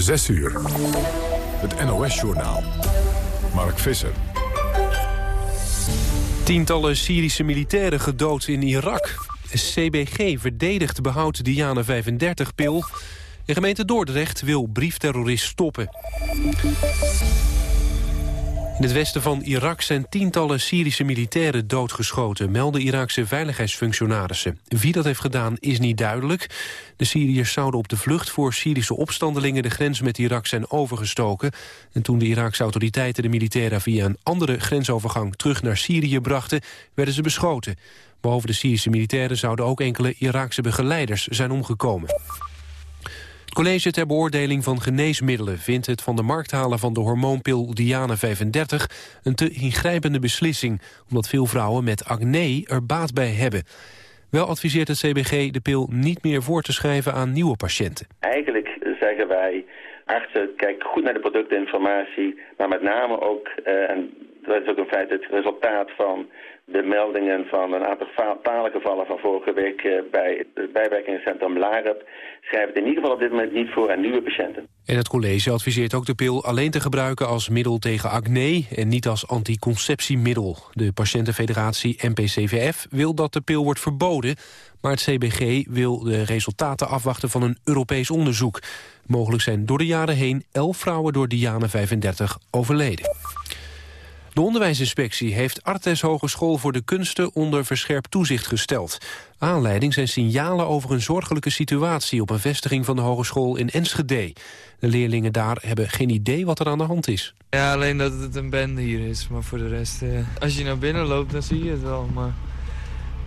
6 uur. Het NOS-journaal. Mark Visser. Tientallen Syrische militairen gedood in Irak. CBG verdedigt behoud Diana 35-pil. De gemeente Dordrecht wil briefterrorist stoppen. In het westen van Irak zijn tientallen Syrische militairen doodgeschoten... melden Iraakse veiligheidsfunctionarissen. Wie dat heeft gedaan is niet duidelijk. De Syriërs zouden op de vlucht voor Syrische opstandelingen... de grens met Irak zijn overgestoken. En toen de Iraakse autoriteiten de militairen... via een andere grensovergang terug naar Syrië brachten... werden ze beschoten. Behalve de Syrische militairen zouden ook enkele Iraakse begeleiders zijn omgekomen. Het college ter beoordeling van geneesmiddelen vindt het van de markt halen van de hormoonpil Diana 35 een te ingrijpende beslissing, omdat veel vrouwen met acne er baat bij hebben. Wel adviseert het CBG de pil niet meer voor te schrijven aan nieuwe patiënten. Eigenlijk zeggen wij, artsen, kijk goed naar de productinformatie, maar met name ook, en dat is ook in feite het resultaat van de meldingen van een aantal gevallen van vorige week eh, bij het bijwerkingscentrum LAREP schrijven het in ieder geval op dit moment niet voor aan nieuwe patiënten. En het college adviseert ook de pil alleen te gebruiken als middel tegen acne en niet als anticonceptiemiddel. De patiëntenfederatie NPCVF wil dat de pil wordt verboden, maar het CBG wil de resultaten afwachten van een Europees onderzoek. Mogelijk zijn door de jaren heen elf vrouwen door Diane 35 overleden. De onderwijsinspectie heeft Artes Hogeschool voor de Kunsten onder verscherpt toezicht gesteld. Aanleiding zijn signalen over een zorgelijke situatie op een vestiging van de hogeschool in Enschede. De leerlingen daar hebben geen idee wat er aan de hand is. Ja, alleen dat het een bende hier is, maar voor de rest... Uh, als je naar binnen loopt, dan zie je het wel, maar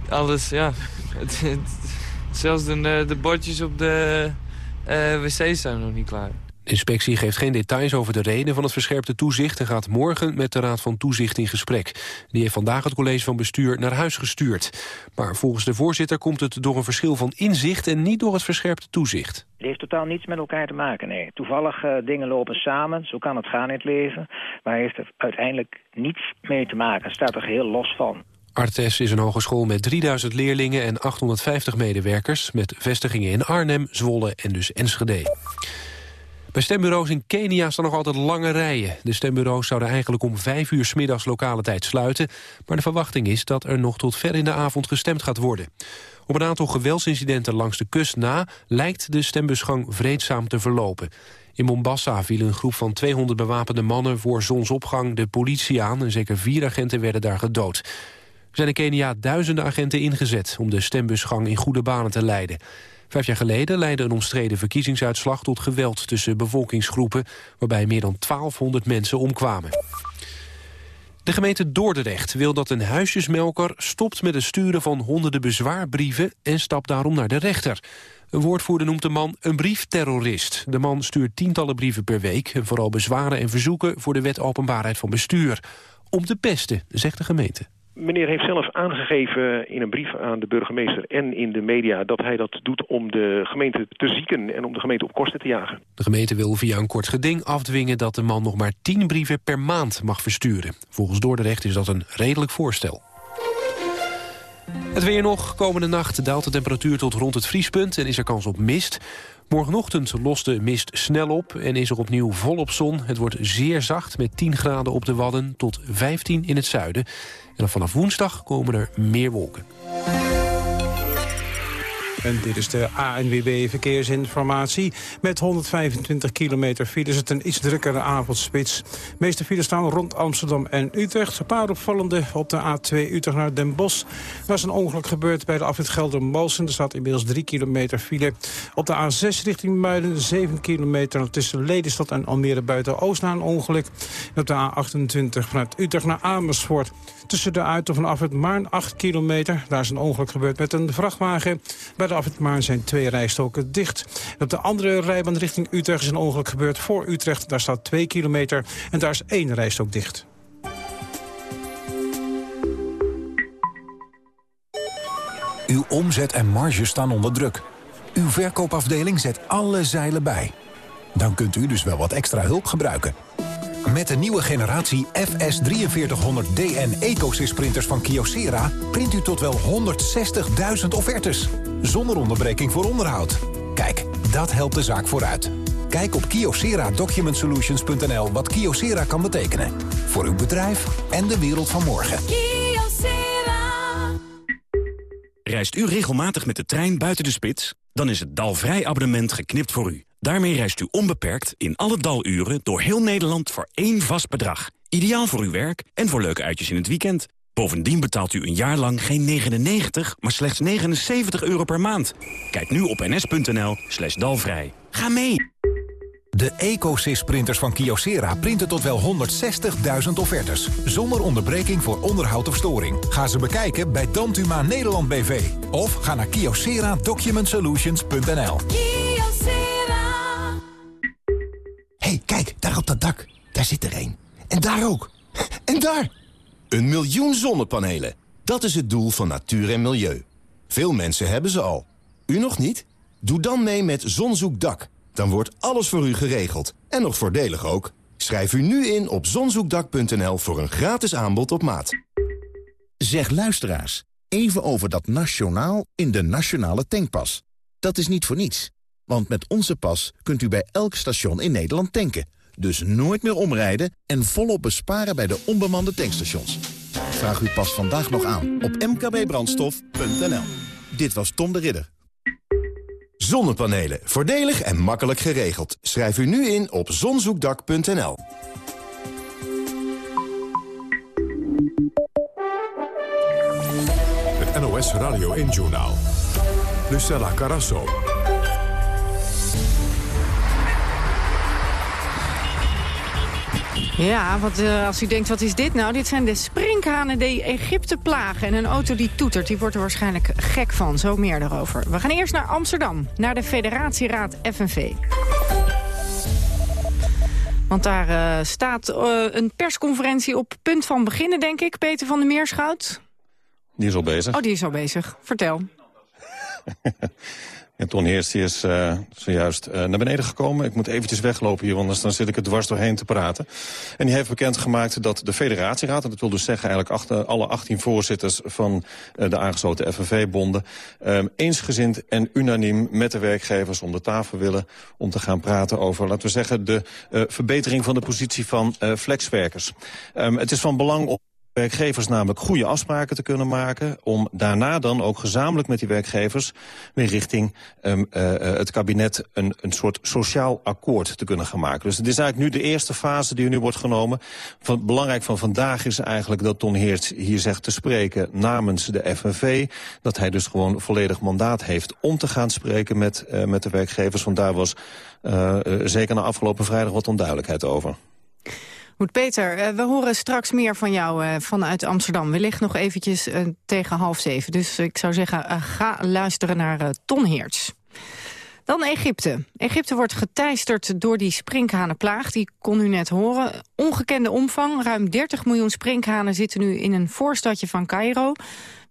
alles, ja... Zelfs de, de bordjes op de uh, wc's zijn nog niet klaar. De inspectie geeft geen details over de reden van het verscherpte toezicht... en gaat morgen met de Raad van Toezicht in gesprek. Die heeft vandaag het college van bestuur naar huis gestuurd. Maar volgens de voorzitter komt het door een verschil van inzicht... en niet door het verscherpte toezicht. Het heeft totaal niets met elkaar te maken, nee. Toevallig uh, dingen lopen samen, zo kan het gaan in het leven... maar heeft er uiteindelijk niets mee te maken. Het staat er heel los van. Artes is een hogeschool met 3000 leerlingen en 850 medewerkers... met vestigingen in Arnhem, Zwolle en dus Enschede. Bij stembureaus in Kenia staan nog altijd lange rijen. De stembureaus zouden eigenlijk om vijf uur s middags lokale tijd sluiten... maar de verwachting is dat er nog tot ver in de avond gestemd gaat worden. Op een aantal geweldsincidenten langs de kust na... lijkt de stembusgang vreedzaam te verlopen. In Mombasa viel een groep van 200 bewapende mannen... voor zonsopgang de politie aan en zeker vier agenten werden daar gedood. Er zijn in Kenia duizenden agenten ingezet... om de stembusgang in goede banen te leiden. Vijf jaar geleden leidde een omstreden verkiezingsuitslag tot geweld tussen bevolkingsgroepen, waarbij meer dan 1200 mensen omkwamen. De gemeente Dordrecht wil dat een huisjesmelker stopt met het sturen van honderden bezwaarbrieven en stapt daarom naar de rechter. Een woordvoerder noemt de man een briefterrorist. De man stuurt tientallen brieven per week... en vooral bezwaren en verzoeken voor de wet openbaarheid van bestuur. Om te pesten, zegt de gemeente. Meneer heeft zelf aangegeven in een brief aan de burgemeester en in de media... dat hij dat doet om de gemeente te zieken en om de gemeente op kosten te jagen. De gemeente wil via een kort geding afdwingen dat de man nog maar tien brieven per maand mag versturen. Volgens Dordrecht is dat een redelijk voorstel. Het weer nog. Komende nacht daalt de temperatuur tot rond het vriespunt... en is er kans op mist. Morgenochtend lost de mist snel op en is er opnieuw volop zon. Het wordt zeer zacht met 10 graden op de Wadden tot 15 in het zuiden. En vanaf woensdag komen er meer wolken. En dit is de ANWB Verkeersinformatie. Met 125 kilometer files het een iets drukkere avondspits. De meeste files staan rond Amsterdam en Utrecht. Een paar opvallende op de A2 Utrecht naar Den Bosch. Er is een ongeluk gebeurd bij de afrit Gelder-Malsen. Er staat inmiddels 3 kilometer file. Op de A6 richting Muiden 7 kilometer tussen Lelystad en Almere buiten Oost na een ongeluk. En op de A28 vanuit Utrecht naar Amersfoort. Tussen de Uiten van afrit Maarn 8 kilometer. Daar is een ongeluk gebeurd met een vrachtwagen. Bij de afrit Maarn zijn twee rijstoken dicht. op de andere rijbaan richting Utrecht is een ongeluk gebeurd voor Utrecht. Daar staat 2 kilometer en daar is één rijstok dicht. Uw omzet en marge staan onder druk. Uw verkoopafdeling zet alle zeilen bij. Dan kunt u dus wel wat extra hulp gebruiken. Met de nieuwe generatie FS4300DN EcoSys printers van Kyocera... print u tot wel 160.000 offertes. Zonder onderbreking voor onderhoud. Kijk, dat helpt de zaak vooruit. Kijk op kyocera-document-solutions.nl wat Kyocera kan betekenen. Voor uw bedrijf en de wereld van morgen. Reist u regelmatig met de trein buiten de spits? Dan is het Dalvrij abonnement geknipt voor u. Daarmee reist u onbeperkt in alle daluren door heel Nederland voor één vast bedrag. Ideaal voor uw werk en voor leuke uitjes in het weekend. Bovendien betaalt u een jaar lang geen 99, maar slechts 79 euro per maand. Kijk nu op ns.nl slash dalvrij. Ga mee! De EcoSys-printers van Kyocera printen tot wel 160.000 offertes. Zonder onderbreking voor onderhoud of storing. Ga ze bekijken bij Dantuma Nederland BV. Of ga naar kyocera-document-solutions.nl dat dak. Daar zit er één. En daar ook. En daar! Een miljoen zonnepanelen. Dat is het doel van natuur en milieu. Veel mensen hebben ze al. U nog niet? Doe dan mee met Zonzoekdak. Dan wordt alles voor u geregeld. En nog voordelig ook. Schrijf u nu in op zonzoekdak.nl voor een gratis aanbod op maat. Zeg luisteraars, even over dat nationaal in de nationale tankpas. Dat is niet voor niets. Want met onze pas kunt u bij elk station in Nederland tanken. Dus nooit meer omrijden en volop besparen bij de onbemande tankstations. Vraag uw pas vandaag nog aan op mkbbrandstof.nl. Dit was Tom de Ridder. Zonnepanelen. Voordelig en makkelijk geregeld. Schrijf u nu in op zonzoekdak.nl. Het NOS Radio 1-journaal. Lucella Carasso. Ja, wat, uh, als u denkt, wat is dit nou? Dit zijn de sprinkhanen die Egypte plagen. En een auto die toetert, die wordt er waarschijnlijk gek van. Zo meer daarover. We gaan eerst naar Amsterdam, naar de federatieraad FNV. Want daar uh, staat uh, een persconferentie op punt van beginnen, denk ik. Peter van der Meerschout. Die is al bezig. Oh, die is al bezig. Vertel. En Ton Heers die is uh, zojuist uh, naar beneden gekomen. Ik moet eventjes weglopen hier, want dan zit ik er dwars doorheen te praten. En die heeft bekendgemaakt dat de federatieraad... en dat wil dus zeggen eigenlijk achter, alle 18 voorzitters... van uh, de aangesloten FNV-bonden... eensgezind en unaniem met de werkgevers om de tafel willen... om te gaan praten over, laten we zeggen... de verbetering van de positie van flexwerkers. Um, het is van belang om werkgevers namelijk goede afspraken te kunnen maken... om daarna dan ook gezamenlijk met die werkgevers... weer richting um, uh, het kabinet een, een soort sociaal akkoord te kunnen gaan maken. Dus het is eigenlijk nu de eerste fase die er nu wordt genomen. Van, belangrijk van vandaag is eigenlijk dat Ton Heerts hier zegt te spreken namens de FNV. Dat hij dus gewoon volledig mandaat heeft om te gaan spreken met, uh, met de werkgevers. Want daar was uh, zeker na afgelopen vrijdag wat onduidelijkheid over. Goed, Peter, we horen straks meer van jou vanuit Amsterdam. Wellicht nog eventjes tegen half zeven. Dus ik zou zeggen, ga luisteren naar Ton Heerts. Dan Egypte. Egypte wordt geteisterd door die sprinkhanenplaag. Die kon u net horen. Ongekende omvang. Ruim 30 miljoen sprinkhanen zitten nu in een voorstadje van Cairo.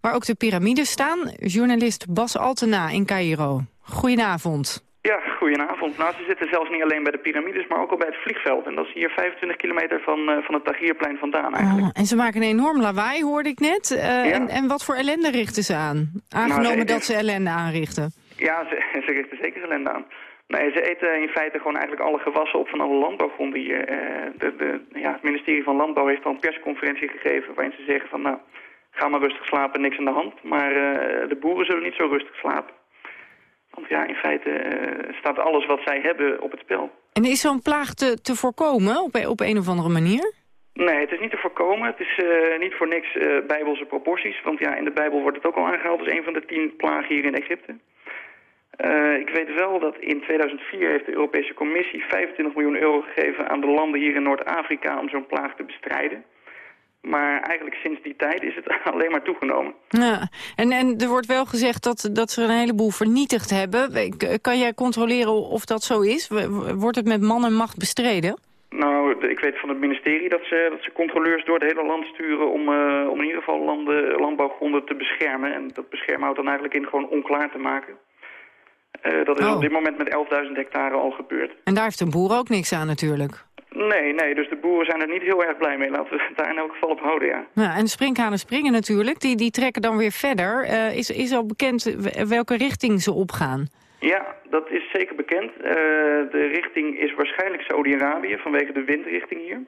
Waar ook de piramides staan. Journalist Bas Altena in Cairo. Goedenavond. Ja, goedenavond. Nou, ze zitten zelfs niet alleen bij de piramides, maar ook al bij het vliegveld. En dat is hier 25 kilometer van, uh, van het Tahrirplein vandaan eigenlijk. Oh, en ze maken een enorm lawaai, hoorde ik net. Uh, ja. en, en wat voor ellende richten ze aan? Aangenomen nou, ze dat ze ellende aanrichten. Ja, ze, ze richten zeker ellende aan. Nee, ze eten in feite gewoon eigenlijk alle gewassen op van alle landbouwgronden hier. Uh, de, de, ja, het ministerie van Landbouw heeft al een persconferentie gegeven waarin ze zeggen van nou, ga maar rustig slapen, niks aan de hand. Maar de boeren zullen niet zo rustig slapen. Want ja, in feite uh, staat alles wat zij hebben op het spel. En is zo'n plaag te, te voorkomen op, op een of andere manier? Nee, het is niet te voorkomen. Het is uh, niet voor niks uh, bijbelse proporties. Want ja, in de Bijbel wordt het ook al aangehaald als een van de tien plagen hier in Egypte. ik weet wel dat in 2004 heeft de Europese Commissie 25 miljoen euro gegeven aan de landen hier in Noord-Afrika om zo'n plaag te bestrijden. Maar eigenlijk sinds die tijd is het alleen maar toegenomen. Ja. En, en er wordt wel gezegd dat, dat ze een heleboel vernietigd hebben. Kan jij controleren of dat zo is? Wordt het met man en macht bestreden? Nou, ik weet van het ministerie dat ze, dat ze controleurs door het hele land sturen... om, uh, om in ieder geval landen, landbouwgronden te beschermen. En dat beschermen houdt dan eigenlijk in gewoon onklaar te maken. Uh, dat is oh. op dit moment met 11.000 hectare al gebeurd. En daar heeft een boer ook niks aan natuurlijk. Nee, nee, dus de boeren zijn er niet heel erg blij mee. Laten we het daar in elk geval op houden, ja. ja en de sprinkhanen springen natuurlijk. Die, die trekken dan weer verder. Uh, is, is al bekend welke richting ze opgaan? Ja, dat is zeker bekend. Uh, de richting is waarschijnlijk Saudi-Arabië vanwege de windrichting hier.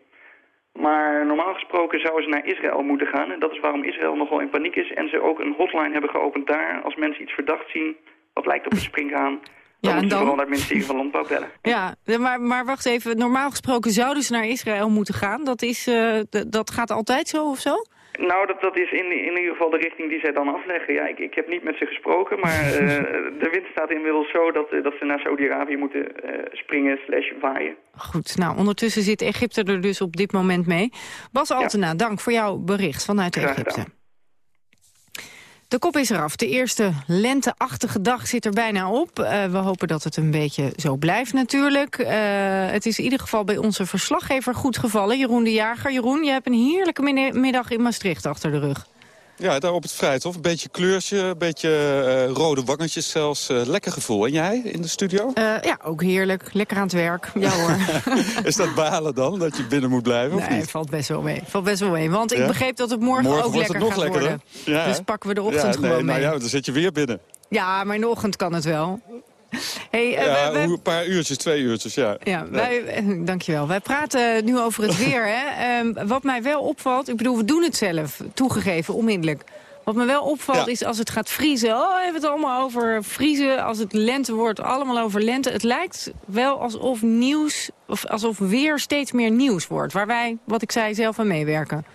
Maar normaal gesproken zouden ze naar Israël moeten gaan. En dat is waarom Israël nogal in paniek is. En ze ook een hotline hebben geopend daar. Als mensen iets verdacht zien, wat lijkt op een springhaan... Dan ja, moeten ze vooral naar het ministerie van Landbouw bellen. Ja, maar, maar wacht even. Normaal gesproken zouden ze naar Israël moeten gaan. Dat, is, uh, dat gaat altijd zo of zo? Nou, dat, dat is in, in ieder geval de richting die zij dan afleggen. Ja, ik, ik heb niet met ze gesproken, maar uh, de wind staat inmiddels zo dat, dat ze naar Saudi-Arabië moeten uh, springen slash waaien. Goed, nou ondertussen zit Egypte er dus op dit moment mee. Bas Altena, ja. dank voor jouw bericht vanuit Egypte. De kop is eraf. De eerste lenteachtige dag zit er bijna op. Uh, we hopen dat het een beetje zo blijft natuurlijk. Uh, het is in ieder geval bij onze verslaggever goed gevallen. Jeroen de Jager. Jeroen, je hebt een heerlijke middag in Maastricht achter de rug. Ja, daar op het Vrijthof. Een beetje kleurtje, een beetje uh, rode wangetjes zelfs. Uh, lekker gevoel. En jij in de studio? Uh, ja, ook heerlijk. Lekker aan het werk. Ja hoor. Is dat balen dan, dat je binnen moet blijven? Nee, of valt best wel mee. Valt best wel mee. Want ik ja? begreep dat het morgen, morgen ook lekker het nog gaat lekkerder. worden. Ja, dus pakken we de ochtend ja, gewoon nee, mee. Nou ja, dan zit je weer binnen. Ja, maar in de ochtend kan het wel. Hey, uh, ja, wij, een paar uurtjes, twee uurtjes, ja. Ja, wij, dankjewel. Wij praten nu over het weer. Hè. Um, wat mij wel opvalt, ik bedoel, we doen het zelf, toegegeven, onmiddellijk. Wat me wel opvalt Ja. is als het gaat vriezen. Oh, we hebben het allemaal over vriezen. Als het lente wordt, allemaal over lente. Het lijkt wel alsof nieuws, of alsof weer steeds meer nieuws wordt. Waar wij, wat ik zei, zelf aan meewerken.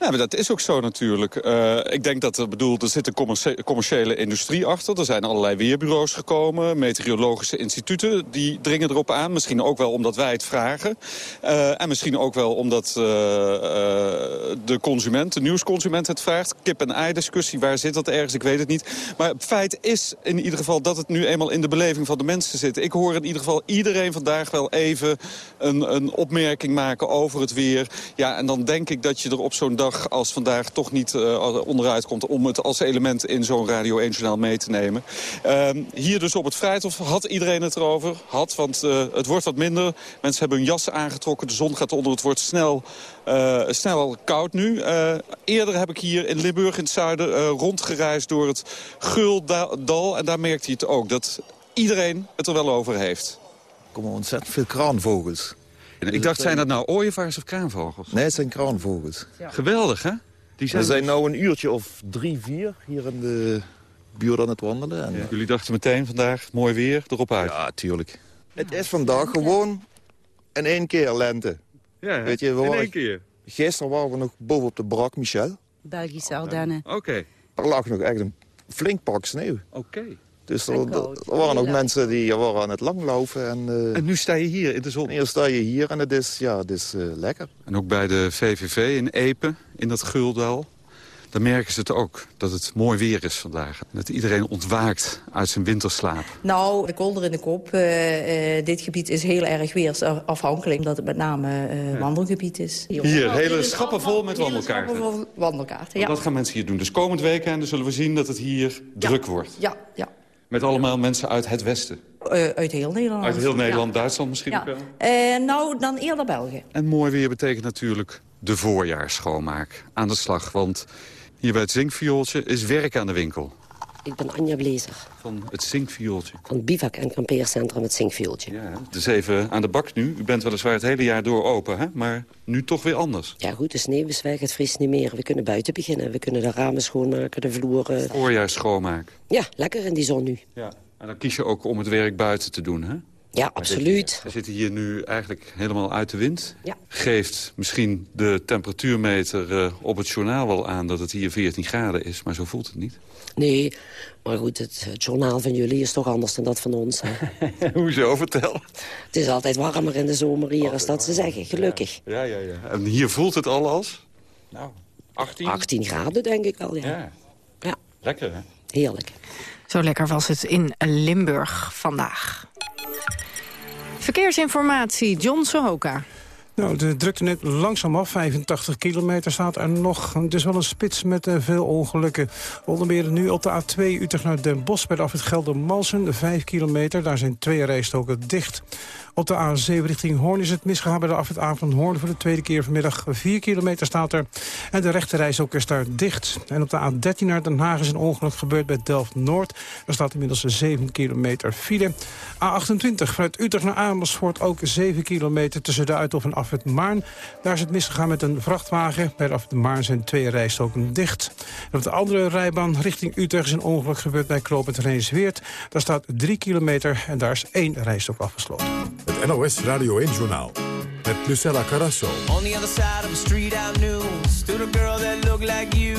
Ja, maar dat is ook zo natuurlijk. Eh, ik denk dat er, bedoel, er zit een commerciële industrie achter. Er zijn allerlei weerbureaus gekomen, meteorologische instituten. Die dringen erop aan. Misschien ook wel omdat wij het vragen. Eh, en misschien ook wel omdat eh, de consument, de nieuwsconsument het vraagt. Kip-en-ei discussie, waar zit dat ergens? Ik weet het niet. Maar het feit is in ieder geval dat het nu eenmaal in de beleving van de mensen zit. Ik hoor in ieder geval iedereen vandaag wel even een, een opmerking maken over het weer. Ja, en dan denk ik dat je er op zo'n dag als vandaag toch niet uh, onderuit komt... om het als element in zo'n Radio 1-journaal mee te nemen. Uh, hier dus op het Vrijthof had iedereen het erover. Had, want uh, het wordt wat minder. Mensen hebben hun jassen aangetrokken. De zon gaat onder. Het wordt snel, uh, snel koud nu. Eerder heb ik hier in Limburg in het zuiden rondgereisd door het Guldal. En daar merkte hij het ook. Dat iedereen het er wel over heeft. Er komen ontzettend veel kraanvogels. Ik dacht, zijn dat nou ooievaars of kraanvogels? Nee, het zijn kraanvogels. Ja. Geweldig, hè? Die zijn, zijn nu een uurtje of drie, vier hier in de buurt aan het wandelen. En ja. Jullie dachten meteen vandaag, mooi weer, erop uit. Ja, tuurlijk. Het is vandaag gewoon in één keer lente. Ja, Weet je, we in waren, één keer. Gisteren waren we nog boven op de Brak Michel. Belgische Ardennen. Oké. Okay. Er lag nog echt een flink pak sneeuw. Oké. Okay. Dus er, waren ook mensen die waren aan het langlopen. En, uh, en nu sta je hier in de zon? Hier sta je hier en het is, ja, het is uh, lekker. En ook bij de VVV in Epen, in dat Guldal... dan merken ze het ook, dat het mooi weer is vandaag. Dat iedereen ontwaakt uit zijn winterslaap. Nou, de kolder in de kop. Uh, uh, dit gebied is heel erg weersafhankelijk... omdat het met name uh, wandelgebied is. Hier, hier hele schappen vol met wandelkaarten. Schappen vol wandelkaarten, ja. Dat gaan mensen hier doen. Dus komend weekend zullen we zien dat het hier ja. druk wordt. Ja, ja. Met allemaal mensen uit het westen? Uh, uit heel Nederland. Uit heel Nederland, ja. Duitsland misschien ja. ook wel? Uh, nou, dan eerder België. En mooi weer betekent natuurlijk de voorjaarsschoonmaak. Aan de slag, want hier bij het zinkviooltje is werk aan de winkel. Ik ben Anja Blezer. Van het zinkviooltje? Van het bivak- en kampeercentrum het zinkviooltje. Ja, dus even aan de bak nu. U bent weliswaar het hele jaar door open, hè? maar nu toch weer anders. Ja goed, de sneeuw is weg, het vriest niet meer. We kunnen buiten beginnen. We kunnen de ramen schoonmaken, de vloeren. Voorjaarsschoonmaak. Ja, lekker in die zon nu. Ja. En dan kies je ook om het werk buiten te doen, hè? Ja, absoluut. We zitten hier nu eigenlijk helemaal uit de wind. Ja. Geeft misschien de temperatuurmeter uh, op het journaal wel aan dat het hier 14 graden is, maar zo voelt het niet. Nee, maar goed, het, het journaal van jullie is toch anders dan dat van ons. Hoezo, vertel. Het is altijd warmer in de zomer hier, als dat ze zeggen, gelukkig. Ja, ja, ja. En hier voelt het al als? Nou, 18? 18 graden denk ik wel, ja. Ja. ja. Lekker, hè? Heerlijk. Zo lekker was het in Limburg vandaag. Verkeersinformatie, John Sohoka. Nou, de drukte net langzaam af. 85 kilometer staat er nog. Is wel een spits met uh, veel ongelukken. Onder meer nu op de A2 Utrecht naar Den Bosch... bij de afrit Geldermalsen, 5 kilometer. Daar zijn twee rijstoken dicht. Op de A7 richting Hoorn is het misgegaan bij de afrit A van Hoorn... voor de tweede keer vanmiddag. 4 kilometer staat er. En de rechte ook is daar dicht. En op de A13 naar Den Haag is een ongeluk gebeurd bij Delft-Noord. Er staat inmiddels 7 kilometer file. A28 vanuit Utrecht naar Amersfoort ook 7 kilometer... tussen de Uithof en afrit Maarn. Daar is het misgegaan met een vrachtwagen. Bij de afrit Maarn zijn twee rijstoken dicht. En op de andere rijbaan richting Utrecht is een ongeluk gebeurd bij Kloopend Rijnsweert. Daar staat 3 kilometer en daar is één rijstok afgesloten. Het NOS Radio 1-journaal met Lucella Carrasso. On the other side of the street I knew Stood a girl that looked like you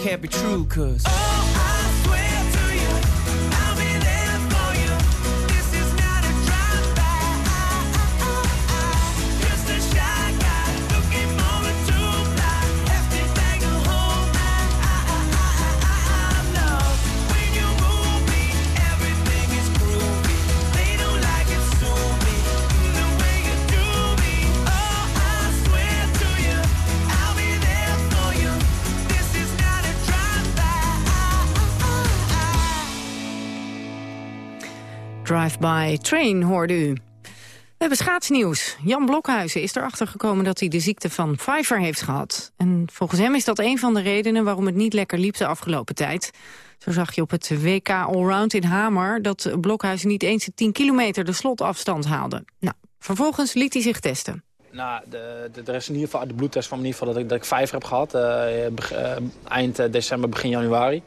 can't be true, cause. Oh, Train hoorde u. We hebben schaatsnieuws. Jan Blokhuizen is erachter gekomen dat hij de ziekte van Pfeiffer heeft gehad. En volgens hem is dat een van de redenen waarom het niet lekker liep de afgelopen tijd. Zo zag je op het WK Allround in Hamer dat Blokhuizen niet eens de 10 kilometer de slotafstand haalde. Nou, vervolgens liet hij zich testen. Nou, de, de, er is in ieder geval de bloedtest van in ieder geval dat ik, dat ik heb gehad. eh, beg- eh, eind eh, december, begin januari.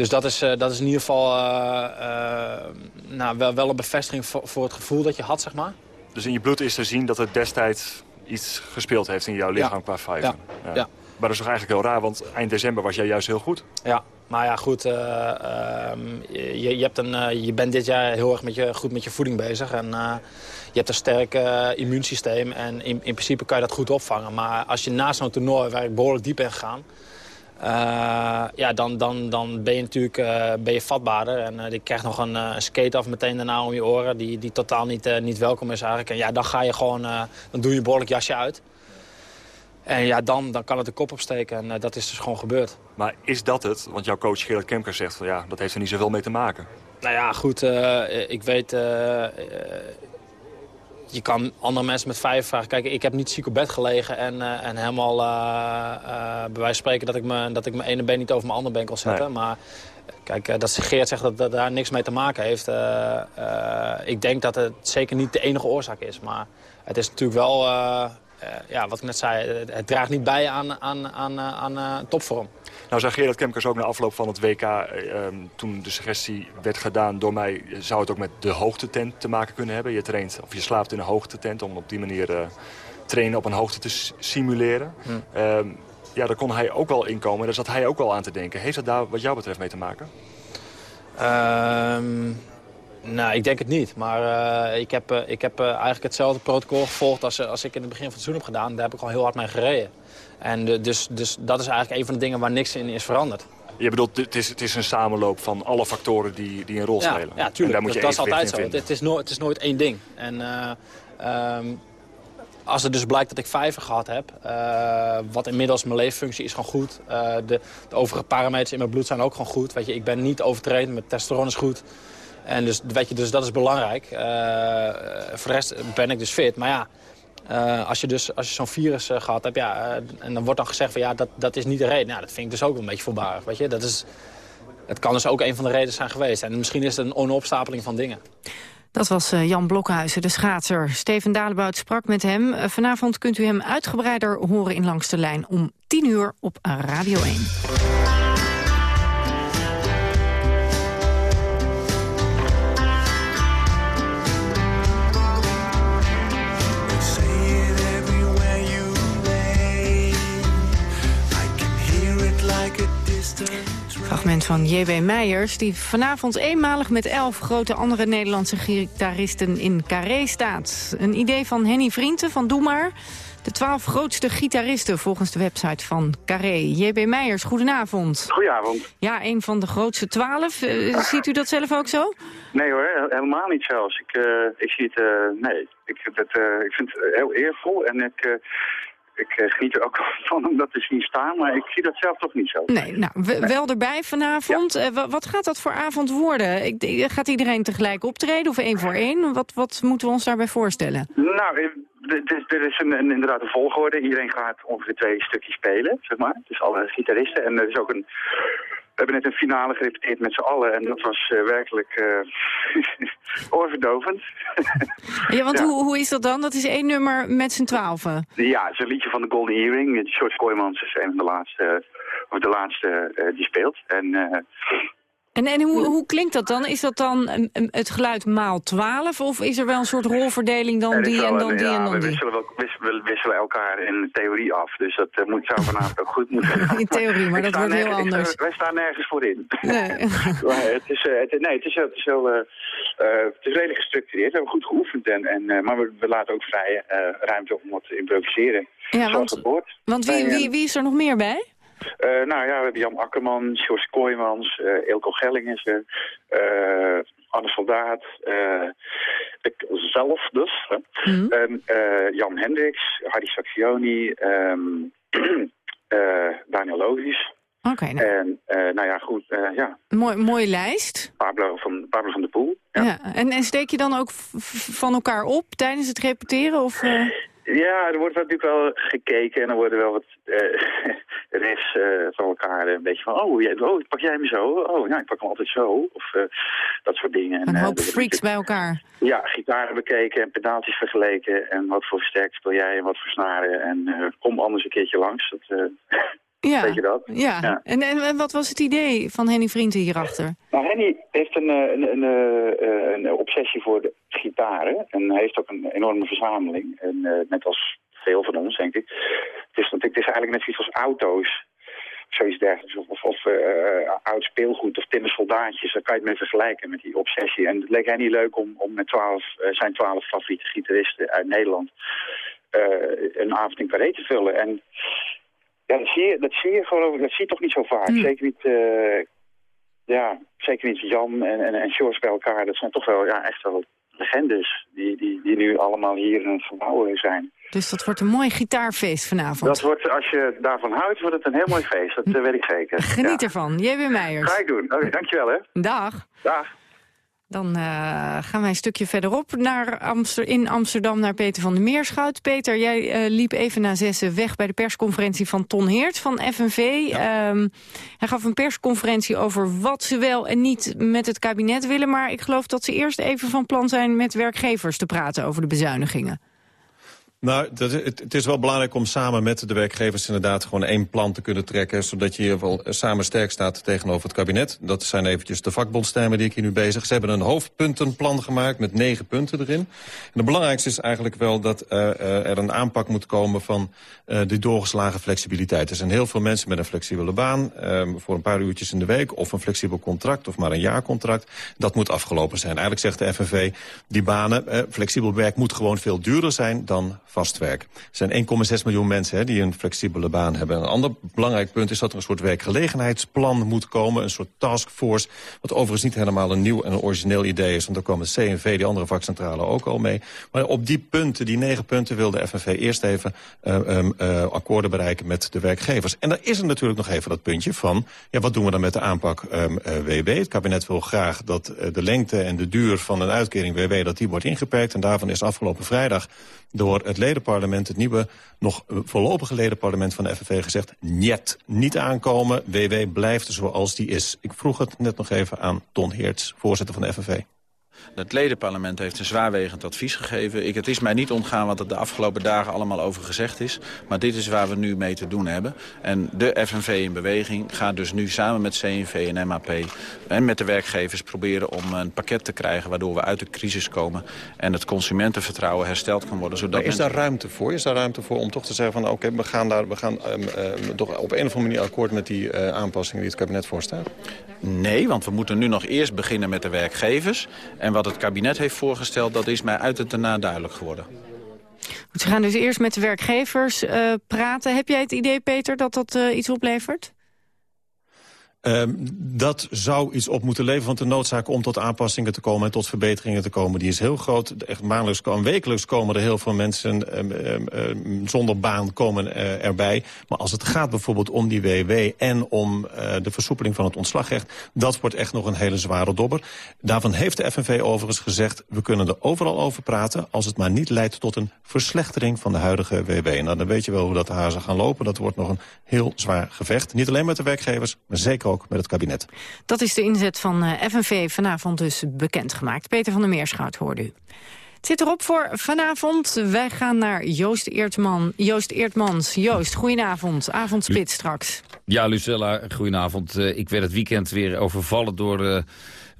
Dus dat is, eh, dat is in ieder geval eh, eh, nou, wel, wel een bevestiging voor, voor het gevoel dat je had, zeg maar. Dus in je bloed is te zien dat het destijds iets gespeeld heeft in jouw lichaam Ja. qua vijver. Ja. Ja. Maar dat is toch eigenlijk heel raar, want eind december was jij juist heel goed. Ja, maar ja, goed. eh, ehm, je, je, hebt een, je bent dit jaar heel erg met je, goed met je voeding bezig. En je hebt een sterk immuunsysteem. En in, in principe kan je dat goed opvangen. Maar als je na zo'n toernooi, waar ik behoorlijk diep ben gegaan... eh, ja, dan, dan, dan ben je natuurlijk eh, ben je vatbaarder. En eh je krijgt nog een, een skate af meteen daarna om je oren... die, die totaal niet, niet welkom is eigenlijk. En ja, dan ga je gewoon... dan doe je behoorlijk jasje uit. En ja, dan, dan kan het de kop opsteken. En dat is dus gewoon gebeurd. Maar is dat het? Want jouw coach Gerard Kemker zegt van ja, dat heeft er niet zoveel mee te maken. Nou ja, goed, ik weet... eh, eh, je kan andere mensen met vijf vragen. Kijk, ik heb niet ziek op bed gelegen en, eh, en helemaal uh, bij wijze van spreken dat ik, me, dat ik mijn ene been niet over mijn andere been kon zetten. Maar kijk, dat Geert zegt dat dat daar niks mee te maken heeft. ik denk dat het zeker niet de enige oorzaak is. Maar het is natuurlijk wel, ja, wat ik net zei, het draagt niet bij aan, aan, aan, aan topvorm. Nou zei Gerard Kemkers ook na afloop van het WK... Eh, ehm, toen de suggestie werd gedaan door mij... zou het ook met de hoogtetent te maken kunnen hebben. Je traint of je slaapt in een hoogtetent om op die manier uh, trainen op een hoogte te simuleren. Hm. Ehm, ja, daar kon hij ook wel in komen. Daar zat hij ook wel aan te denken. Heeft dat daar wat jou betreft mee te maken? Um, nou, ik denk het niet. Maar uh, ik heb, uh, ik heb uh, eigenlijk hetzelfde protocol gevolgd als, als ik in het begin van het seizoen heb gedaan. Daar heb ik al heel hard mee gereden. En dus, dus dat is eigenlijk een van de dingen waar niks in is veranderd. Je bedoelt, het is, het is een samenloop van alle factoren die, die een rol ja, spelen. Ja, tuurlijk. dat, dat is altijd zo. Het, het, is nooit, het is nooit één ding. En um, als het dus blijkt dat ik vijver gehad heb, uh, wat inmiddels mijn leeffunctie is gewoon goed. Uh, de, de, overige parameters in mijn bloed zijn ook gewoon goed. Weet je, ik ben niet overtreden, mijn testosteron is goed. En dus, weet je, dus dat is belangrijk. Uh, voor de rest ben ik dus fit. Maar ja, uh, als je dus als je zo'n virus uh, gehad hebt, ja, en dan wordt dan gezegd van ja, dat, dat is niet de reden. Nou, dat vind ik dus ook wel een beetje voorbarig, weet je. Dat is, het kan dus ook een van de redenen zijn geweest. En misschien is het een onopstapeling van dingen. Dat was Jan Blokhuizen, de schaatser. Steven Dalebout sprak met hem. vanavond kunt u hem uitgebreider horen in Langs de Lijn om 10 uur op Radio 1. Fragment van J.W. Meijers, die vanavond eenmalig met elf grote andere Nederlandse gitaristen in Carré staat. Een idee van Henny Vrienden van Doe Maar. De twaalf grootste gitaristen volgens de website van Carré. J.B. Meijers, goedenavond. Goedenavond. Ja, een van de grootste twaalf. Uh, ziet u dat zelf ook zo? Nee hoor, helemaal niet zelfs. Ik, uh, ik zie het, uh, nee. Ik, het, ik vind het heel eervol en ik ik uh, geniet er ook van om dat te zien staan, maar ik zie dat zelf toch niet zo. Nee, nou, wel erbij vanavond. Ja. Uh, wat gaat dat voor avond worden? Ik, gaat iedereen tegelijk optreden of één voor één? Wat, wat moeten we ons daarbij voorstellen? Nou, er is een, een, inderdaad een volgorde. Iedereen gaat ongeveer twee stukjes spelen, zeg maar. Dus alle gitaristen. En er is ook een hebben net een finale gerepeteerd met z'n allen en dat was uh, werkelijk uh, oorverdovend. ja, want Hoe, hoe is dat dan? Dat is één nummer met z'n twaalfen? Ja, het is een liedje van de Golden Earring. George Kooijmans is een van de laatste, of de laatste uh, die speelt. En en, en hoe, hoe klinkt dat dan? Is dat dan het geluid maal 12? Of is er wel een soort rolverdeling dan die en dan die en dan we die? Wisselen, we wisselen elkaar in theorie af. Dus dat uh, moet, zou vanavond ook goed moeten In theorie, maar dat wordt heel anders. wij staan nergens voor in. Nee. het is, uh, het, nee, het is, het is, heel, uh, het is redelijk gestructureerd. We hebben goed geoefend. En, en, maar we, we, laten ook vrije ruimte om wat te improviseren. Ja, want, want wie, wie, wie is er nog meer bij? Uh, nou ja, we hebben Jan Akkerman, George Kooijmans, uh, Eelco Gelling is er, uh, Anne Soldaat, ik zelf dus, mm. en, Jan Hendricks, Hardy Saxioni, um, Daniel Lovies. Oké. Okay, nou. En nou ja, goed, ja. Mooi, mooie lijst. Pablo van, Pablo van de Poel. Ja. ja. En, en steek je dan ook van elkaar op tijdens het repeteren? Of, ja, er wordt natuurlijk wel gekeken en er worden wel wat uh, riffs uh, van elkaar een beetje van, oh, jij, oh, pak jij me zo? Oh, ja, ik pak hem altijd zo. Of uh, dat soort dingen. Een hoop freaks bij elkaar. Ja, gitaren bekeken en pedaaltjes vergeleken en wat voor versterk speel jij en wat voor snaren en kom anders een keertje langs. Dat, ja, Weet je dat? Ja. ja. En, en, wat was het idee van Henny Vrienden hierachter? Nou, Henny heeft een, een, een, een, obsessie voor de gitaren. En hij heeft ook een enorme verzameling. En uh, net als veel van ons, denk ik. Het is, het is eigenlijk net zoiets als auto's. Of zoiets dergelijks. Of, of, of uh, oud speelgoed of tinnen soldaatjes. Daar kan je het mee vergelijken met die obsessie. En het leek niet leuk om, om met twaalf, uh, zijn twaalf favoriete gitaristen uit Nederland... een avond in Carré te vullen. En ja, dat zie je, dat zie je gewoon, dat zie je toch niet zo vaak. Mm. Zeker niet, uh, ja, zeker niet Jan en, en, en George bij elkaar. Dat zijn toch wel ja, echt wel legendes die, die, die nu allemaal hier in het gebouw zijn. Dus dat wordt een mooi gitaarfeest vanavond. Dat wordt, als je daarvan houdt, wordt het een heel mooi feest. Dat uh, weet ik zeker. Geniet ja. ervan. J.W. Meijers. Ga ik doen. Oké, okay, dankjewel hè. Dag. Dag. Dan uh, gaan wij een stukje verderop naar Amster in Amsterdam naar Peter van der Meerschout. Peter, jij uh, liep even na zessen weg bij de persconferentie van Ton Heert van FNV. Ja. Um, hij gaf een persconferentie over wat ze wel en niet met het kabinet willen. Maar ik geloof dat ze eerst even van plan zijn met werkgevers te praten over de bezuinigingen. Nou, het, het, is wel belangrijk om samen met de werkgevers inderdaad gewoon één plan te kunnen trekken. Zodat je ieder geval samen sterk staat tegenover het kabinet. Dat zijn eventjes de vakbondstemmen die ik hier nu bezig. Ze hebben een hoofdpuntenplan gemaakt met negen punten erin. En het belangrijkste is eigenlijk wel dat uh, er een aanpak moet komen van uh, die doorgeslagen flexibiliteit. Er zijn heel veel mensen met een flexibele baan uh, voor een paar uurtjes in de week. Of een flexibel contract of maar een jaarcontract. Dat moet afgelopen zijn. Eigenlijk zegt de FNV, die banen, flexibel werk moet gewoon veel duurder zijn dan vastwerk. Er zijn 1,6 miljoen mensen hè, die een flexibele baan hebben. Een ander belangrijk punt is dat er een soort werkgelegenheidsplan moet komen. Een soort taskforce, wat overigens niet helemaal een nieuw en een origineel idee is. Want daar komen CNV, die andere vakcentrale, ook al mee. Maar op die punten, die negen punten, wil de FNV eerst even uh, uh, akkoorden bereiken met de werkgevers. En dan is er natuurlijk nog even dat puntje van, ja, wat doen we dan met de aanpak um, uh, WW? Het kabinet wil graag dat de lengte en de duur van een uitkering WW, dat die wordt ingeperkt. En daarvan is afgelopen vrijdag door het ledenparlement, het nieuwe, nog voorlopige ledenparlement van de FNV gezegd... niet, niet aankomen, WW blijft zoals die is. Ik vroeg het net nog even aan Ton Heerts, voorzitter van de FNV. Het ledenparlement heeft een zwaarwegend advies gegeven. Ik, het is mij niet ontgaan wat er de afgelopen dagen allemaal over gezegd is. Maar dit is waar we nu mee te doen hebben. En de FNV in beweging gaat dus nu samen met CNV en MAP... en met de werkgevers proberen om een pakket te krijgen... waardoor we uit de crisis komen en het consumentenvertrouwen hersteld kan worden. Zodat maar is daar ruimte voor? Is daar ruimte voor om toch te zeggen van... oké, okay, we gaan, daar, we gaan um, um, toch op een of andere manier akkoord met die uh, aanpassingen... die het kabinet voorstelt? Nee, want we moeten nu nog eerst beginnen met de werkgevers... En wat het kabinet heeft voorgesteld, dat is mij uit het daarna duidelijk geworden. Ze gaan dus eerst met de werkgevers uh, praten. Heb jij het idee, Peter, dat dat uh, iets oplevert? Um, dat zou iets op moeten leveren, want de noodzaak om tot aanpassingen te komen en tot verbeteringen te komen, die is heel groot. Echt maandelijks en wekelijks komen er heel veel mensen um, um, zonder baan komen uh, erbij. Maar als het gaat bijvoorbeeld om die WW en om uh, de versoepeling van het ontslagrecht, dat wordt echt nog een hele zware dobber. Daarvan heeft de FNV overigens gezegd, we kunnen er overal over praten, als het maar niet leidt tot een verslechtering van de huidige WW. Nou, dan weet je wel hoe dat de hazen gaan lopen. Dat wordt nog een heel zwaar gevecht. Niet alleen met de werkgevers, maar zeker ook met het kabinet. Dat is de inzet van uh, FNV vanavond dus bekendgemaakt. Peter van der Meerschout hoorde u. Het zit erop voor vanavond. Wij gaan naar Joost Eertman. Joost Eertmans. Joost, goedenavond. Avondspit straks. Ja, Lucella, goedenavond. Uh, ik werd het weekend weer overvallen door... Uh,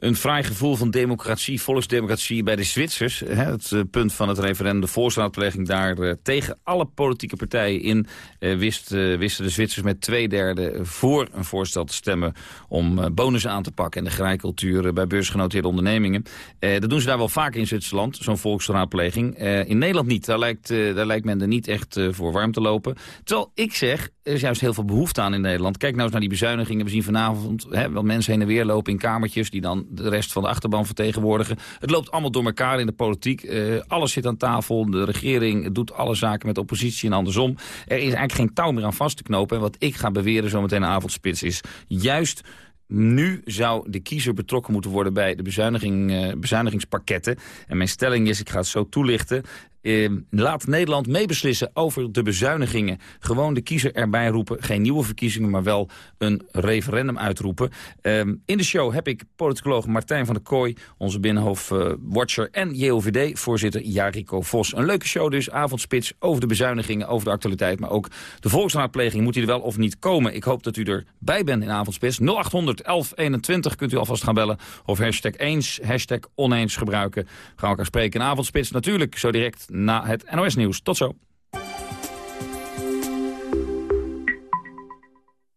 een fraai gevoel van democratie, volksdemocratie bij de Zwitsers. Het uh, punt van het referendum, de voorstaansbelegging daar uh, tegen alle politieke partijen in... Uh, wist, wisten de Zwitsers met twee derde voor een voorstel te stemmen... om bonussen aan te pakken en de grijcultuur bij beursgenoteerde ondernemingen. dat doen ze daar wel vaak in Zwitserland, zo'n volksraadpleging. in Nederland niet, daar lijkt, daar lijkt men er niet echt voor warm te lopen. Terwijl ik zeg, er is juist heel veel behoefte aan in Nederland. Kijk nou eens naar die bezuinigingen. We zien vanavond hè, wel mensen heen en weer lopen in kamertjes... die dan de rest van de achterban vertegenwoordigen. Het loopt allemaal door elkaar in de politiek. Uh, alles zit aan tafel. De regering doet alle zaken met oppositie en andersom. Er is eigenlijk geen touw meer aan vast te knopen. En wat ik ga beweren zometeen een avondspits is... juist nu zou de kiezer betrokken moeten worden bij de bezuiniging, uh, bezuinigingspakketten. En mijn stelling is, ik ga het zo toelichten... Eh, laat Nederland meebeslissen over de bezuinigingen. Gewoon de kiezer erbij roepen. Geen nieuwe verkiezingen, maar wel een referendum uitroepen. Eh, in de show heb ik politicoloog Martijn van der Kooi... onze Binnenhof-watcher uh, en JOVD-voorzitter Jariko Vos. Een leuke show dus, avondspits over de bezuinigingen... over de actualiteit, maar ook de volksraadpleging. Moet hij er wel of niet komen? Ik hoop dat u erbij bent in avondspits. 0800 1121 kunt u alvast gaan bellen. Of hashtag eens, hashtag oneens gebruiken. Gaan we elkaar spreken in avondspits. Natuurlijk, zo direct na het NOS-nieuws. Tot zo.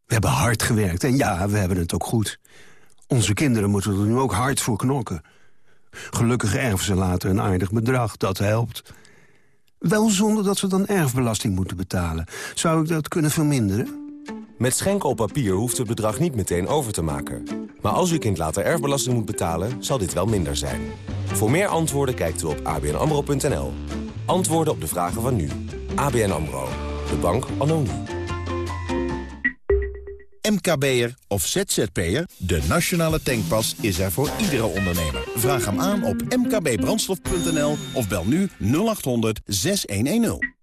We hebben hard gewerkt en ja, we hebben het ook goed. Onze kinderen moeten er nu ook hard voor knokken. Gelukkig erven ze later een aardig bedrag, dat helpt. Wel zonder dat ze dan erfbelasting moeten betalen. Zou ik dat kunnen verminderen? Met schenken op papier hoeft het bedrag niet meteen over te maken. Maar als uw kind later erfbelasting moet betalen, zal dit wel minder zijn. Voor meer antwoorden kijkt u op abnamro.nl. Antwoorden op de vragen van nu. ABN AMRO. De bank nu. MKB'er of ZZP'er? De Nationale Tankpas is er voor iedere ondernemer. Vraag hem aan op mkbbrandstof.nl of bel nu 0800 6110.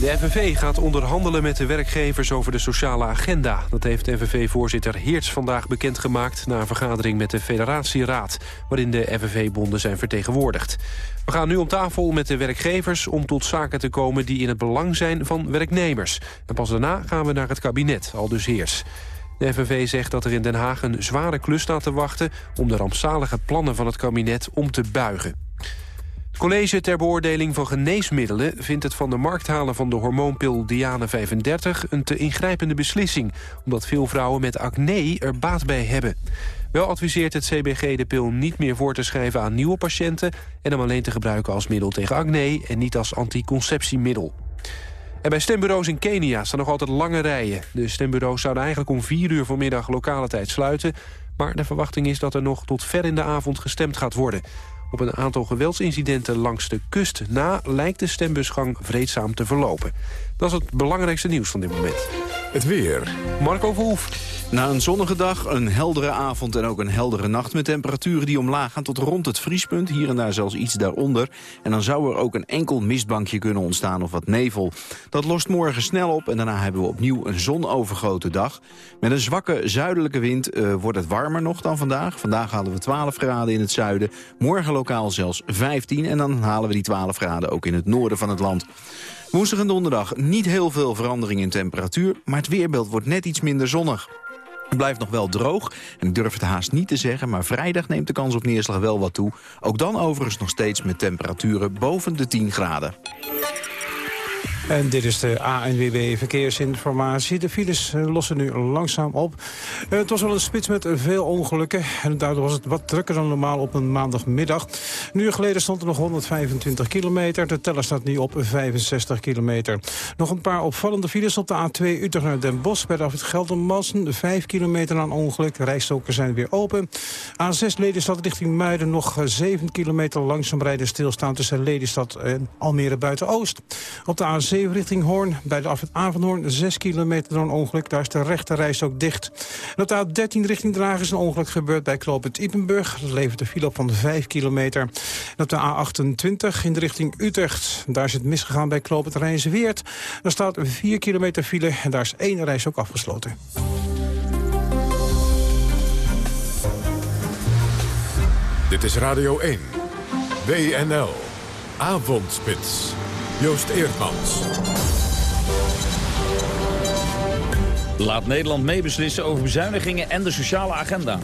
De FNV gaat onderhandelen met de werkgevers over de sociale agenda. Dat heeft FNV-voorzitter Heerts vandaag bekendgemaakt... na een vergadering met de federatieraad... waarin de FNV-bonden zijn vertegenwoordigd. We gaan nu om tafel met de werkgevers om tot zaken te komen... die in het belang zijn van werknemers. En pas daarna gaan we naar het kabinet, al dus Heers. De FNV zegt dat er in Den Haag een zware klus staat te wachten... om de rampzalige plannen van het kabinet om te buigen. College ter beoordeling van geneesmiddelen vindt het van de markt halen van de hormoonpil Diane 35 een te ingrijpende beslissing, omdat veel vrouwen met acne er baat bij hebben. Wel adviseert het CBG de pil niet meer voor te schrijven aan nieuwe patiënten en hem alleen te gebruiken als middel tegen acne en niet als anticonceptiemiddel. En bij stembureaus in Kenia staan nog altijd lange rijen. De stembureaus zouden eigenlijk om 4 uur vanmiddag lokale tijd sluiten... maar de verwachting is dat er nog tot ver in de avond gestemd gaat worden. Op een aantal geweldsincidenten langs de kust na lijkt de stembusgang vreedzaam te verlopen. Dat is het belangrijkste nieuws van dit moment. Het weer. Marco Verhoef. Na een zonnige dag, een heldere avond en ook een heldere nacht... met temperaturen die omlaag gaan tot rond het vriespunt. Hier en daar zelfs iets daaronder. En dan zou er ook een enkel mistbankje kunnen ontstaan of wat nevel. Dat lost morgen snel op en daarna hebben we opnieuw een zonovergoten dag. Met een zwakke zuidelijke wind uh, wordt het warmer nog dan vandaag. Vandaag halen we 12 graden in het zuiden. Morgen lokaal zelfs 15 en dan halen we die 12 graden ook in het noorden van het land. Woensdag en donderdag niet heel veel verandering in temperatuur... maar het weerbeeld wordt net iets minder zonnig. Het blijft nog wel droog en ik durf het haast niet te zeggen... maar vrijdag neemt de kans op neerslag wel wat toe. Ook dan overigens nog steeds met temperaturen boven de 10 graden. En dit is de ANWB Verkeersinformatie. De files eh, lossen nu langzaam op. Uh, het was wel een spits met veel ongelukken. En daardoor was het wat drukker dan normaal op een maandagmiddag. Een uur geleden stond er nog 125 kilometer. De teller staat nu op 65 kilometer. Nog een paar opvallende files op de A2 Utrecht naar Den Bosch. Bij de het Geldermalsen. 5 kilometer aan ongeluk. Rijstoken zijn weer open. A6 Lelystad richting Muiden. Nog 7 kilometer langzaam rijden stilstaan tussen Lelystad en Almere Buiten-Oost. Op de A7 richting Hoorn. Bij de afrit Avondhoorn 6 kilometer door een ongeluk. Daar is de rechte reis ook dicht. En op de A13 richting Dragen is een ongeluk gebeurd bij knooppunt Ipenburg. Dat levert de file op van 5 kilometer. Op de A28 in de richting Utrecht. Daar is het misgegaan bij knooppunt Rijnsweert. Daar staat 4 kilometer file en daar is één reis ook afgesloten. Dit is Radio 1. WNL. Avondspits. Joost Eerdmans. Laat Nederland meebeslissen over bezuinigingen en de sociale agenda.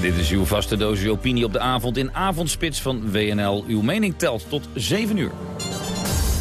Dit is uw vaste dosis opinie op de avond in Avondspits van WNL. Uw mening telt tot 7 uur.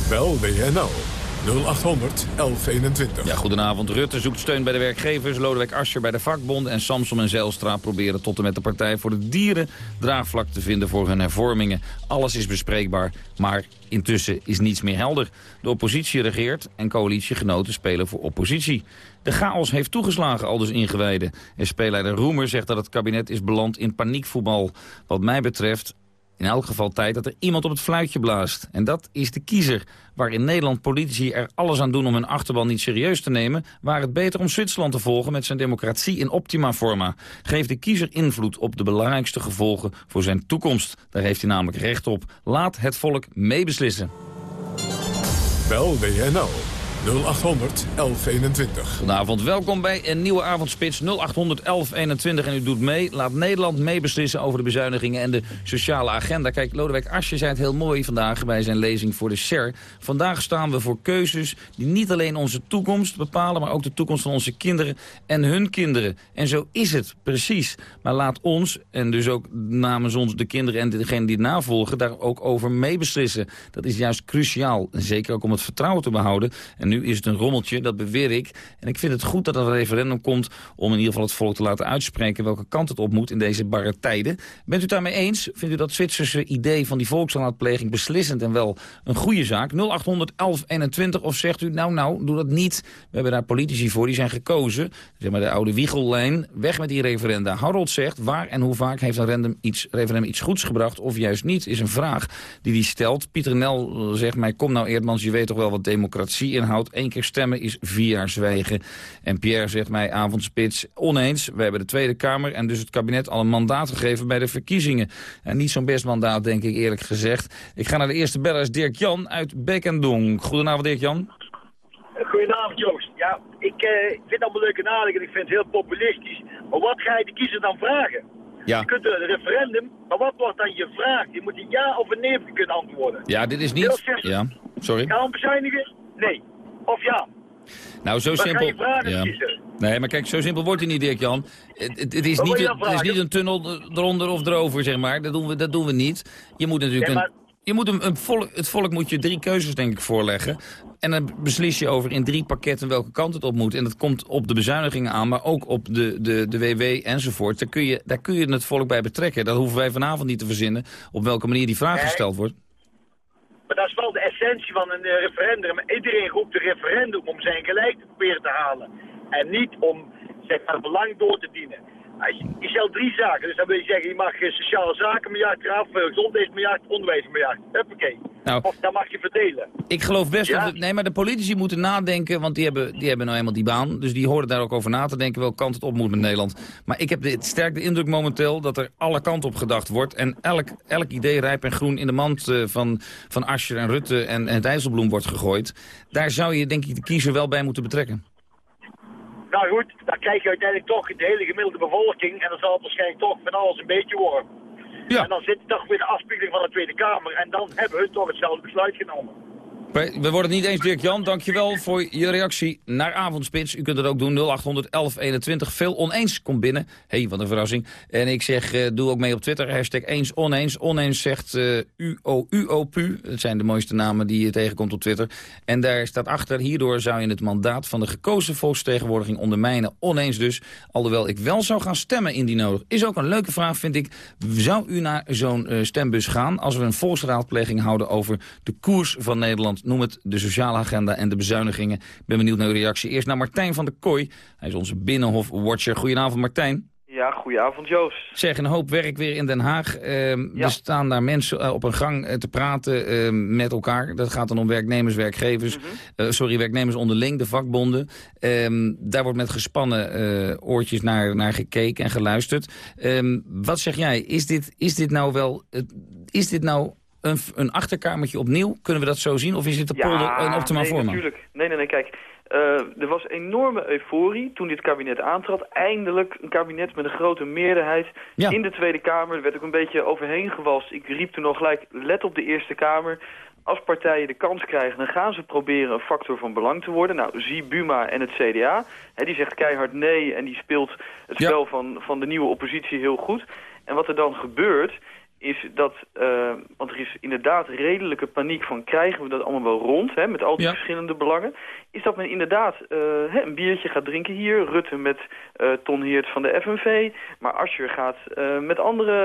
Bel WNL 0800 1121. Ja, goedenavond. Rutte zoekt steun bij de werkgevers. Lodewijk Asscher bij de vakbond. En Samson en Zijlstra proberen tot en met de Partij voor de Dieren... draagvlak te vinden voor hun hervormingen. Alles is bespreekbaar, maar intussen is niets meer helder. De oppositie regeert en coalitiegenoten spelen voor oppositie. De chaos heeft toegeslagen, al dus ingewijden. SP-leider Roemer zegt dat het kabinet is beland in paniekvoetbal. Wat mij betreft in elk geval tijd dat er iemand op het fluitje blaast. En dat is de kiezer. Waar in Nederland politici er alles aan doen om hun achterban niet serieus te nemen... waar het beter om Zwitserland te volgen met zijn democratie in optima forma. Geef de kiezer invloed op de belangrijkste gevolgen voor zijn toekomst. Daar heeft hij namelijk recht op. Laat het volk meebeslissen. Bel WNL 0800 1121. Goedenavond, welkom bij een nieuwe avondspits 0800 1121 en u doet mee. Laat Nederland meebeslissen over de bezuinigingen en de sociale agenda. Kijk, Lodewijk Asje zei het heel mooi vandaag bij zijn lezing voor de SHARE. Vandaag staan we voor keuzes die niet alleen onze toekomst bepalen... maar ook de toekomst van onze kinderen en hun kinderen. En zo is het, precies. Maar laat ons, en dus ook namens ons de kinderen en degenen die het navolgen... daar ook over meebeslissen. Dat is juist cruciaal. Zeker ook om het vertrouwen te behouden... En nu is het een rommeltje, dat beweer ik. En ik vind het goed dat er een referendum komt om in ieder geval het volk te laten uitspreken welke kant het op moet in deze barre tijden. Bent u daarmee eens? Vindt u dat Zwitserse idee van die volksraadpleging beslissend en wel een goede zaak? 0800 1121 of zegt u nou nou, doe dat niet. We hebben daar politici voor, die zijn gekozen. Zeg maar de oude wiegellijn, weg met die referenda. Harold zegt, waar en hoe vaak heeft een referendum iets, referendum iets goeds gebracht of juist niet, is een vraag die hij stelt. Pieter Nel zegt mij, kom nou Eerdmans, je weet toch wel wat democratie inhoudt. Eén keer stemmen is vier jaar zwijgen. En Pierre zegt mij avondspits oneens. We hebben de Tweede Kamer en dus het kabinet al een mandaat gegeven bij de verkiezingen. En niet zo'n best mandaat, denk ik eerlijk gezegd. Ik ga naar de eerste beller, Dirk-Jan uit Bekendong. Goedenavond, Dirk-Jan. Goedenavond, Joost. Ja, ik, ik vind het allemaal leuk en aardig en ik vind het heel populistisch. Maar wat ga je de kiezer dan vragen? Ja. Je kunt een referendum, maar wat wordt dan je vraag? Je moet een ja of een nee kunnen antwoorden. Ja, dit is niet... Ja, sorry. Gaan bezuinigen? Nee. Of ja. Nou, zo Wat simpel... ja. Nee, maar kijk, zo simpel wordt hij niet, Dirk-Jan. Het, het, het is niet, het is niet een tunnel eronder of erover, zeg maar. Dat doen we, dat doen we niet. Je moet natuurlijk maar- een... Je moet een, een volk, het volk moet je drie keuzes, denk ik, voorleggen. En dan beslis je over in drie pakketten welke kant het op moet. En dat komt op de bezuinigingen aan, maar ook op de, de, de WW enzovoort. Daar kun, je, daar kun je het volk bij betrekken. Dat hoeven wij vanavond niet te verzinnen op welke manier die vraag Nee. gesteld wordt. Maar dat is wel de essentie van een eh, referendum. Iedereen roept een referendum om zijn gelijk te proberen te halen. En niet om zeg maar, belang door te dienen. Je, stelt drie zaken. Dus dan wil je zeggen, je mag eh, sociale zaken miljard eraf, eh, gezondheidsmiljard, onderwijsmiljard. Huppakee. Nou. Of dat mag je verdelen. Ik geloof best Ja. dat... Het, nee, maar de politici moeten nadenken, want die hebben, die hebben nou eenmaal die baan. Dus die horen daar ook over na te denken welke kant het op moet met Nederland. Maar ik heb de, sterk de indruk momenteel dat er alle kanten op gedacht wordt. En elk, elk idee rijp en groen in de mand eh, van, van Ascher en Rutte en, en het IJsselbloem wordt gegooid. Daar zou je denk ik de kiezer wel bij moeten betrekken. Nou goed, dan krijg je uiteindelijk toch de hele gemiddelde bevolking. En dan zal het waarschijnlijk toch van alles een beetje worden. Ja. En dan zit het toch weer de afspiegeling van de Tweede Kamer. En dan hebben we toch hetzelfde besluit genomen. We worden het niet eens, Dirk-Jan. Dankjewel voor je reactie naar Avondspits. U kunt het ook doen, 0800 1121. Veel oneens komt binnen. Hé, hey, wat een verrassing. En ik zeg, eh, doe ook mee op Twitter. Hashtag eens oneens. Oneens zegt eh UOUOPU. Dat zijn de mooiste namen die je tegenkomt op Twitter. En daar staat achter, hierdoor zou je het mandaat van de gekozen volksvertegenwoordiging ondermijnen. Oneens dus. Alhoewel ik wel zou gaan stemmen indien nodig. Is ook een leuke vraag, vind ik. Zou u naar zo'n eh, stembus gaan als we een volksraadpleging houden over de koers van Nederland? Noem het de sociale agenda en de bezuinigingen. Ik ben benieuwd naar uw reactie. Eerst naar Martijn van der Kooi. Hij is onze Binnenhof-watcher. Goedenavond, Martijn. Ja, goedenavond Joost. Zeg, een hoop werk weer in Den Haag. Ehm, Er staan daar mensen eh, op een gang eh, te praten ehm, met elkaar. Dat gaat dan om werknemers, werkgevers. Eh, sorry, werknemers onderling, de vakbonden. Ehm, daar wordt met gespannen oortjes naar, naar gekeken en geluisterd. Wat zeg jij? Is dit, is dit nou wel... is dit nou een, een achterkamertje opnieuw? Kunnen we dat zo zien? Of is dit de polder een optimaal nee, forma? natuurlijk. Nee, nee, nee, kijk. eh, er was enorme euforie toen dit kabinet aantrad. Eindelijk een kabinet met een grote meerderheid Ja. in de Tweede Kamer. Er werd ook een beetje overheen gewalst. Ik riep toen nog gelijk, let op de Eerste Kamer. Als partijen de kans krijgen, dan gaan ze proberen een factor van belang te worden. Nou, zie Buma en het CDA. Die zegt keihard nee en die speelt het spel van, van de nieuwe oppositie heel goed. En wat er dan gebeurt is dat, uh, want er is inderdaad redelijke paniek van krijgen we dat allemaal wel rond, hè, met al die verschillende belangen, is dat men inderdaad uh, hè, een biertje gaat drinken hier, Rutte met uh, Ton Heert van de FNV, maar Asscher gaat met anderen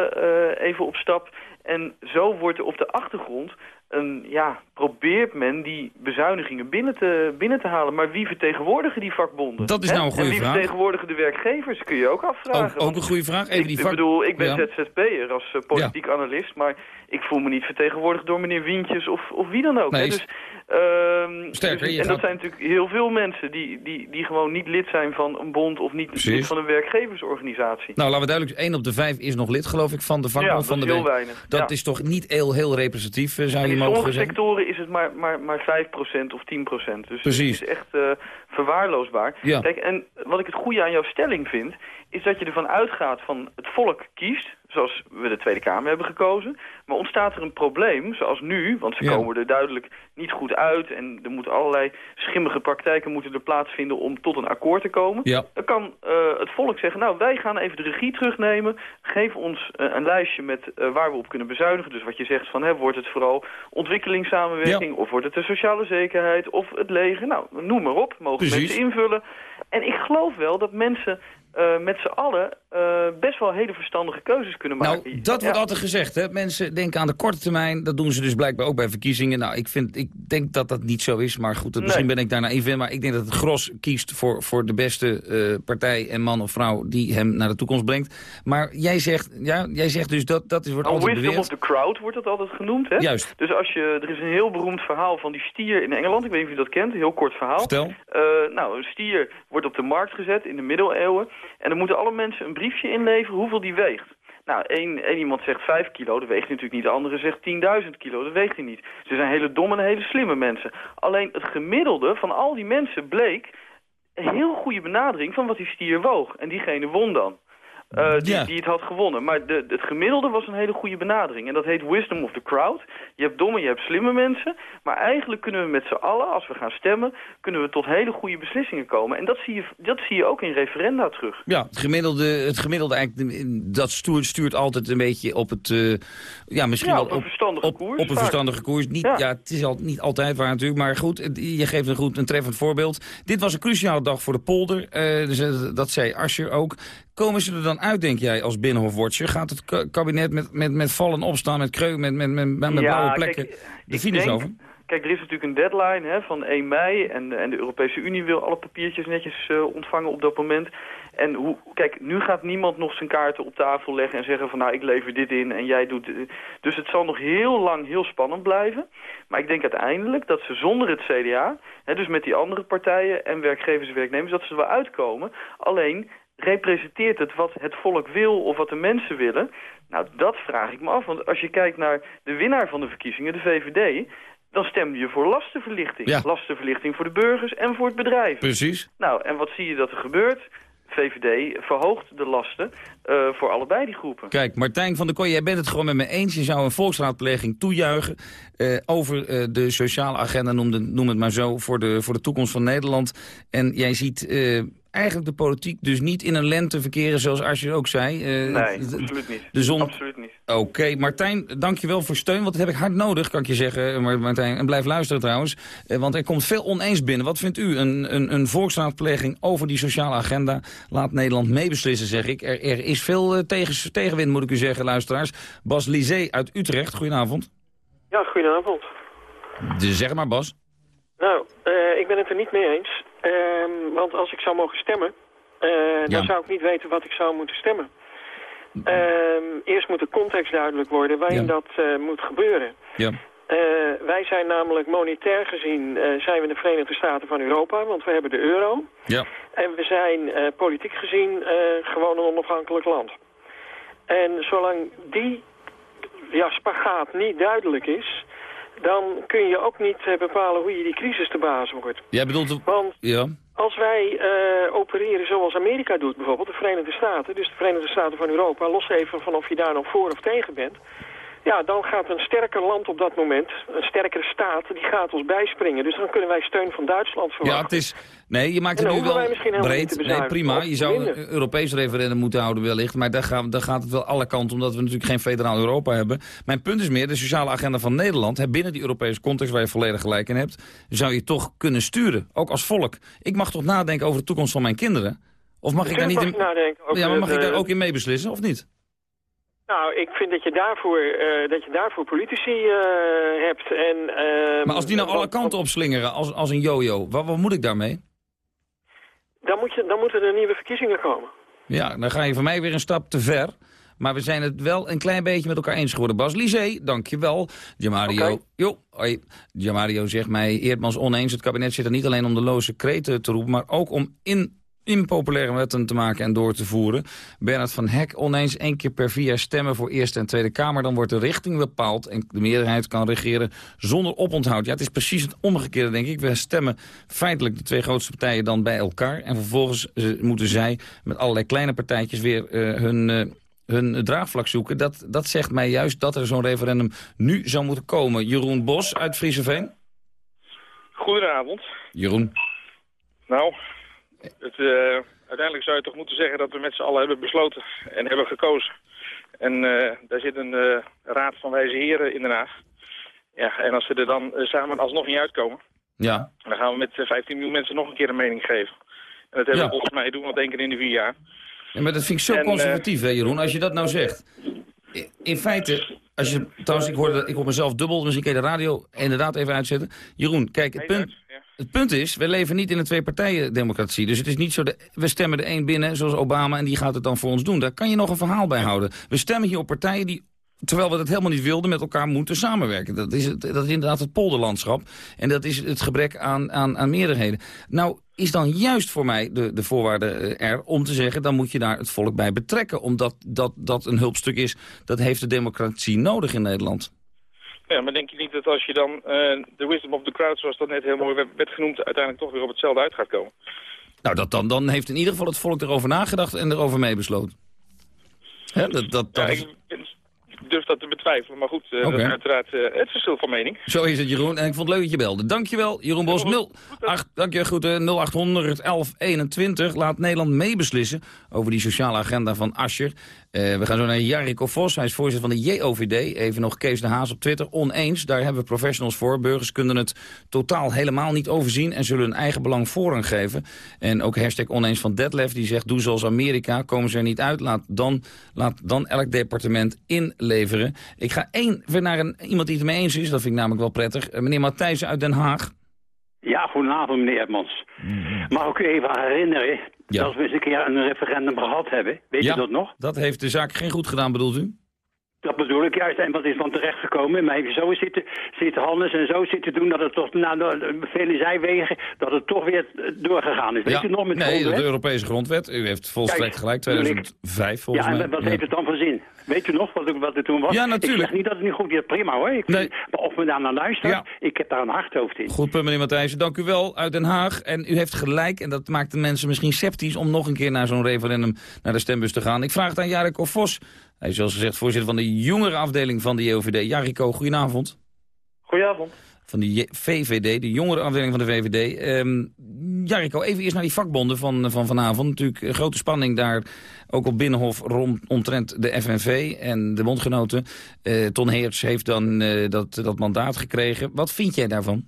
even op stap. En zo wordt er op de achtergrond een, ja, probeert men die bezuinigingen binnen te, binnen te halen. Maar wie vertegenwoordigen die vakbonden? Dat is nou een goede vraag. En wie vertegenwoordigen de werkgevers, kun je ook afvragen. Ook, ook een goede vraag. Even ik, die vak... ik bedoel, ik ben ja. ZZP'er als uh, politiek analist, maar ik voel me niet vertegenwoordigd door meneer Wientjes of, of wie dan ook. Nee, hè? Dus, uh, Sterker, dus, en gaat... dat zijn natuurlijk heel veel mensen die, die, die gewoon niet lid zijn van een bond of niet Precies. lid van een werkgeversorganisatie. Nou, laten we duidelijk, 1 op de 5 is nog lid, geloof ik, van de vakbond ja, van de is heel weinig. Dat ja. is toch niet heel, heel representatief, zou en je in mogen sommige zeggen? sectoren is het maar, maar, maar 5% of 10%. Dus Precies. het is echt uh, verwaarloosbaar. Ja. Kijk, en wat ik het goede aan jouw stelling vind, is dat je ervan uitgaat van het volk kiest, zoals we de Tweede Kamer hebben gekozen. Maar ontstaat er een probleem, zoals nu, want ze Ja. komen er duidelijk niet goed uit en er moeten allerlei schimmige praktijken moeten er plaatsvinden om tot een akkoord te komen. Ja. Dan kan uh, het volk zeggen, nou wij gaan even de regie terugnemen, geef ons uh, een lijstje met uh, waar we op kunnen bezuinigen. Dus wat je zegt van, hè, wordt het vooral ontwikkelingssamenwerking of wordt het de sociale zekerheid of het leger? Nou, noem maar op, mogen Precies. mensen invullen. En ik geloof wel dat mensen uh, met z'n allen uh, best wel hele verstandige keuzes kunnen maken. Nou, dat wordt altijd gezegd. Hè? Mensen denken aan de korte termijn. Dat doen ze dus blijkbaar ook bij verkiezingen. Nou, ik, vind, ik denk dat dat niet zo is. Maar goed, Nee. misschien ben ik daar naïef in. Maar ik denk dat het gros kiest voor, voor de beste uh, partij en man of vrouw... die hem naar de toekomst brengt. Maar jij zegt, ja, jij zegt dus dat, dat wordt Nou, altijd wisdom of the crowd wordt dat altijd genoemd, hè? Juist. Dus als je, er is een heel beroemd verhaal van die stier in Engeland. Ik weet niet of je dat kent, een heel kort verhaal. Vertel. Uh, nou, een stier wordt op de markt gezet in de middeleeuwen. En dan moeten alle mensen een briefje inleveren hoeveel die weegt. Nou, één, iemand zegt 5 kilo, dat weegt hij natuurlijk niet. De andere zegt 10.000 kilo, dat weegt hij niet. Ze zijn hele domme en hele slimme mensen. Alleen het gemiddelde van al die mensen bleek een heel goede benadering van wat die stier woog. En diegene won dan. Uh, die, Ja. die het had gewonnen. Maar de, het gemiddelde was een hele goede benadering. En dat heet wisdom of the crowd. Je hebt domme, je hebt slimme mensen. Maar eigenlijk kunnen we met z'n allen, als we gaan stemmen... kunnen we tot hele goede beslissingen komen. En dat zie je, dat zie je ook in referenda terug. Ja, het gemiddelde, het gemiddelde eigenlijk, dat stuurt, stuurt altijd een beetje op het, uh, ja, misschien Ja, wel op een verstandige op, koers Op een verstandige koers. Niet, ja. Ja. het is al, niet altijd waar natuurlijk, maar goed, je geeft een goed, een treffend voorbeeld. Dit was een cruciale dag voor de polder, eh, dus, eh, dat zei Asscher ook. Komen ze er dan uit, denk jij, als Binnenhofwatcher? Gaat het ka- kabinet met, met, met vallen opstaan, met kreu, met, met, met, met Ja, blauwe kijk, plekken de ik finish denk- over? Kijk, er is natuurlijk een deadline hè, van 1 mei en, en de Europese Unie wil alle papiertjes netjes eh, ontvangen op dat moment. En hoe, kijk, nu gaat niemand nog zijn kaarten op tafel leggen en zeggen van nou ik lever dit in en jij doet... dit. Dus het zal nog heel lang heel spannend blijven. Maar ik denk uiteindelijk dat ze zonder het CDA, hè, dus met die andere partijen en werkgevers en werknemers, dat ze er wel uitkomen. Alleen representeert het wat het volk wil of wat de mensen willen? Nou, dat vraag ik me af. Want als je kijkt naar de winnaar van de verkiezingen, de VVD... dan stemde je voor lastenverlichting. Ja. Lastenverlichting voor de burgers en voor het bedrijf. Precies. Nou, en wat zie je dat er gebeurt? VVD verhoogt de lasten eh, voor allebei die groepen. Kijk, Martijn van der Kooi, jij bent het gewoon met me eens. Je zou een volksraadpleging toejuichen eh, over eh, de sociale agenda, noem, de, noem het maar zo, voor de, voor de toekomst van Nederland. En jij ziet eigenlijk de politiek dus niet in een lente verkeren, zoals Asscher ook zei. Eh, nee, absoluut niet. De zon... Absoluut niet. Oké, Martijn, dankjewel voor steun, want dat heb ik hard nodig, kan ik je zeggen, maar Martijn. En blijf luisteren trouwens, eh, want er komt veel oneens binnen. Wat vindt u? Een, een, een volksraadpleging over die sociale agenda laat Nederland meebeslissen, zeg ik. Er, er is veel eh, tegen, tegenwind, moet ik u zeggen, luisteraars. Bas Lisee uit Utrecht, goedenavond. Ja, goedenavond. Dus zeg maar, Bas. Nou, eh, ik ben het er niet mee eens. Ehm, want als ik zou mogen stemmen, eh, dan zou ik niet weten wat ik zou moeten stemmen. Ehm, eerst moet de context duidelijk worden waarin Ja. dat eh, moet gebeuren. Ja. Eh, wij zijn namelijk monetair gezien zijn we de Verenigde Staten van Europa, want we hebben de euro. Ja. En we zijn politiek gezien gewoon een onafhankelijk land. En zolang die ja, spagaat niet duidelijk is, dan kun je ook niet eh, bepalen hoe je die crisis te baas wordt. Jij bedoelt... Want Ja. als wij eh, opereren zoals Amerika doet, bijvoorbeeld de Verenigde Staten, dus de Verenigde Staten van Europa, los even van of je daar nog voor of tegen bent, Ja, dan gaat een sterker land op dat moment, een sterkere staat, die gaat ons bijspringen. Dus dan kunnen wij steun van Duitsland verwachten. Ja, het is... Nee, je maakt het nu wel breed. Nee, prima. Je zou een Europees referendum moeten houden wellicht. Maar daar, gaan, daar gaat het wel alle kanten, omdat we natuurlijk geen federaal Europa hebben. Mijn punt is meer, de sociale agenda van Nederland... Hè, binnen die Europese context waar je volledig gelijk in hebt... zou je toch kunnen sturen, ook als volk. Ik mag toch nadenken over de toekomst van mijn kinderen? Of mag ik daar niet in... nadenken ja, maar mag ik daar ook in meebeslissen, of niet? Nou, ik vind dat je daarvoor, eh, dat je daarvoor politici eh, hebt. En, ehm, Maar als die nou alle kanten opslingeren als, als een yo-yo, wat, wat moet ik daarmee? Dan, moet je, dan moeten er nieuwe verkiezingen komen. Ja, dan ga je voor mij weer een stap te ver. Maar we zijn het wel een klein beetje met elkaar eens geworden. Bas Lisee, dankjewel. Jamario, jo, hoi. Jamario zegt mij, Eerdmans oneens. Het kabinet zit er niet alleen om de loze kreten te roepen... maar ook om in impopulaire wetten te maken en door te voeren. Bernard van Hek oneens één keer per vier jaar stemmen voor Eerste en Tweede Kamer. Dan wordt de richting bepaald en de meerderheid kan regeren zonder oponthoud. Ja, het is precies het omgekeerde, denk ik. We stemmen feitelijk de twee grootste partijen dan bij elkaar. En vervolgens eh, moeten zij met allerlei kleine partijtjes weer eh, hun... eh, hun draagvlak zoeken. Dat, dat zegt mij juist dat er zo'n referendum nu zou moeten komen. Jeroen Bos uit Frieseveen. Goedenavond. Jeroen. Nou, het, eh, uiteindelijk zou je toch moeten zeggen dat we met z'n allen hebben besloten en hebben gekozen. En eh, daar zit een eh, raad van wijze heren in Den Haag. Ja, en als ze er dan samen alsnog niet uitkomen, Ja. dan gaan we met eh, 15 miljoen mensen nog een keer een mening geven. En dat hebben Ja. we volgens mij doen we dat één keer in de vier jaar. Ja, maar dat vind ik zo En, conservatief, hè, Jeroen, als je dat nou zegt. In feite, als je, trouwens, ik hoorde, ik hoor mezelf dubbel, misschien kan je de radio inderdaad even uitzetten. Jeroen, kijk, het punt, het punt is, we leven niet in een twee-partijen-democratie. Dus het is niet zo, de, we stemmen er één binnen, zoals Obama, en die gaat het dan voor ons doen. Daar kan je nog een verhaal bij houden. We stemmen hier op partijen die terwijl we dat helemaal niet wilden, met elkaar moeten samenwerken. Dat is, het, dat is inderdaad het polderlandschap. En dat is het gebrek aan, aan, aan meerderheden. Nou, is dan juist voor mij de, de voorwaarde eh, er om te zeggen... dan moet je daar het volk bij betrekken. Omdat dat, dat een hulpstuk is, dat heeft de democratie nodig in Nederland. Ja, maar denk je niet dat als je dan eh, de wisdom of the crowd, zoals dat net heel mooi werd, genoemd, uiteindelijk toch weer op hetzelfde uit gaat komen? Nou, dat dan, dan heeft in ieder geval het volk erover nagedacht en erover meebesloten. Hè, dat, dat, dat Ja, is- ik, durf dat te betwijfelen, maar goed, eh, dat is uiteraard eh, het verschil van mening. Zo is het, Jeroen. En ik vond het leuk dat je belde. Dankjewel, Jeroen Bos. 08, dank je, goed, eh, 0800 1121. Laat Nederland meebeslissen over die sociale agenda van Ascher. Eh, we gaan zo naar Jariko Vos. Hij is voorzitter van de JOVD. Even nog Kees de Haas op Twitter. Oneens, daar hebben we professionals voor. Burgers kunnen het totaal helemaal niet overzien... en zullen hun eigen belang voorrang geven. En ook hashtag oneens van Detlef, die zegt... doe zoals Amerika, komen ze er niet uit. Laat dan, laat dan elk departement inleveren. Ik ga één weer naar een, iemand die het mee eens is. Dat vind ik namelijk wel prettig. Eh, meneer Matthijs uit Den Haag. Ja, goedenavond meneer Edmonds. Mag ik u even herinneren dat we eens een keer een referendum gehad hebben? Weet ja, u dat nog? dat heeft de zaak geen goed gedaan, bedoelt u? Dat bedoel ik juist. En wat is dan terechtgekomen? Maar even zo zitten, zitten Hannes en zo zitten doen dat het toch na de vele zijwegen, dat het toch weer doorgegaan is. Weet ja, u nog met nee, grondwet? de Europese grondwet. U heeft volstrekt Kijk, gelijk, bedoel ik. 2005 volgens ja, en mij. wat heeft het dan voor zin? Weet u nog wat, ik- wat er toen was? Ja, natuurlijk. Ik zeg niet dat het niet goed is, prima hoor. Ik vind, Maar of men daar naar luistert, Ja. ik heb daar een hardhoofd in. Goed punt, meneer Matthijs. Dank u wel uit Den Haag. En u heeft gelijk, en dat maakt de mensen misschien sceptisch... om nog een keer naar zo'n referendum naar de stembus te gaan. Ik vraag het aan Jariko Vos. Hij is zoals gezegd voorzitter van de jongere afdeling van de JOVD. Jariko, goedenavond. Goedenavond. Van de VVD, de jongere afdeling van de VVD. Ehm Jariko, even eerst naar die vakbonden van, van vanavond. Natuurlijk grote spanning daar, ook op Binnenhof, rond, omtrent de FNV en de bondgenoten. Eh, Ton Heerts heeft dan eh, dat, dat mandaat gekregen. Wat vind jij daarvan?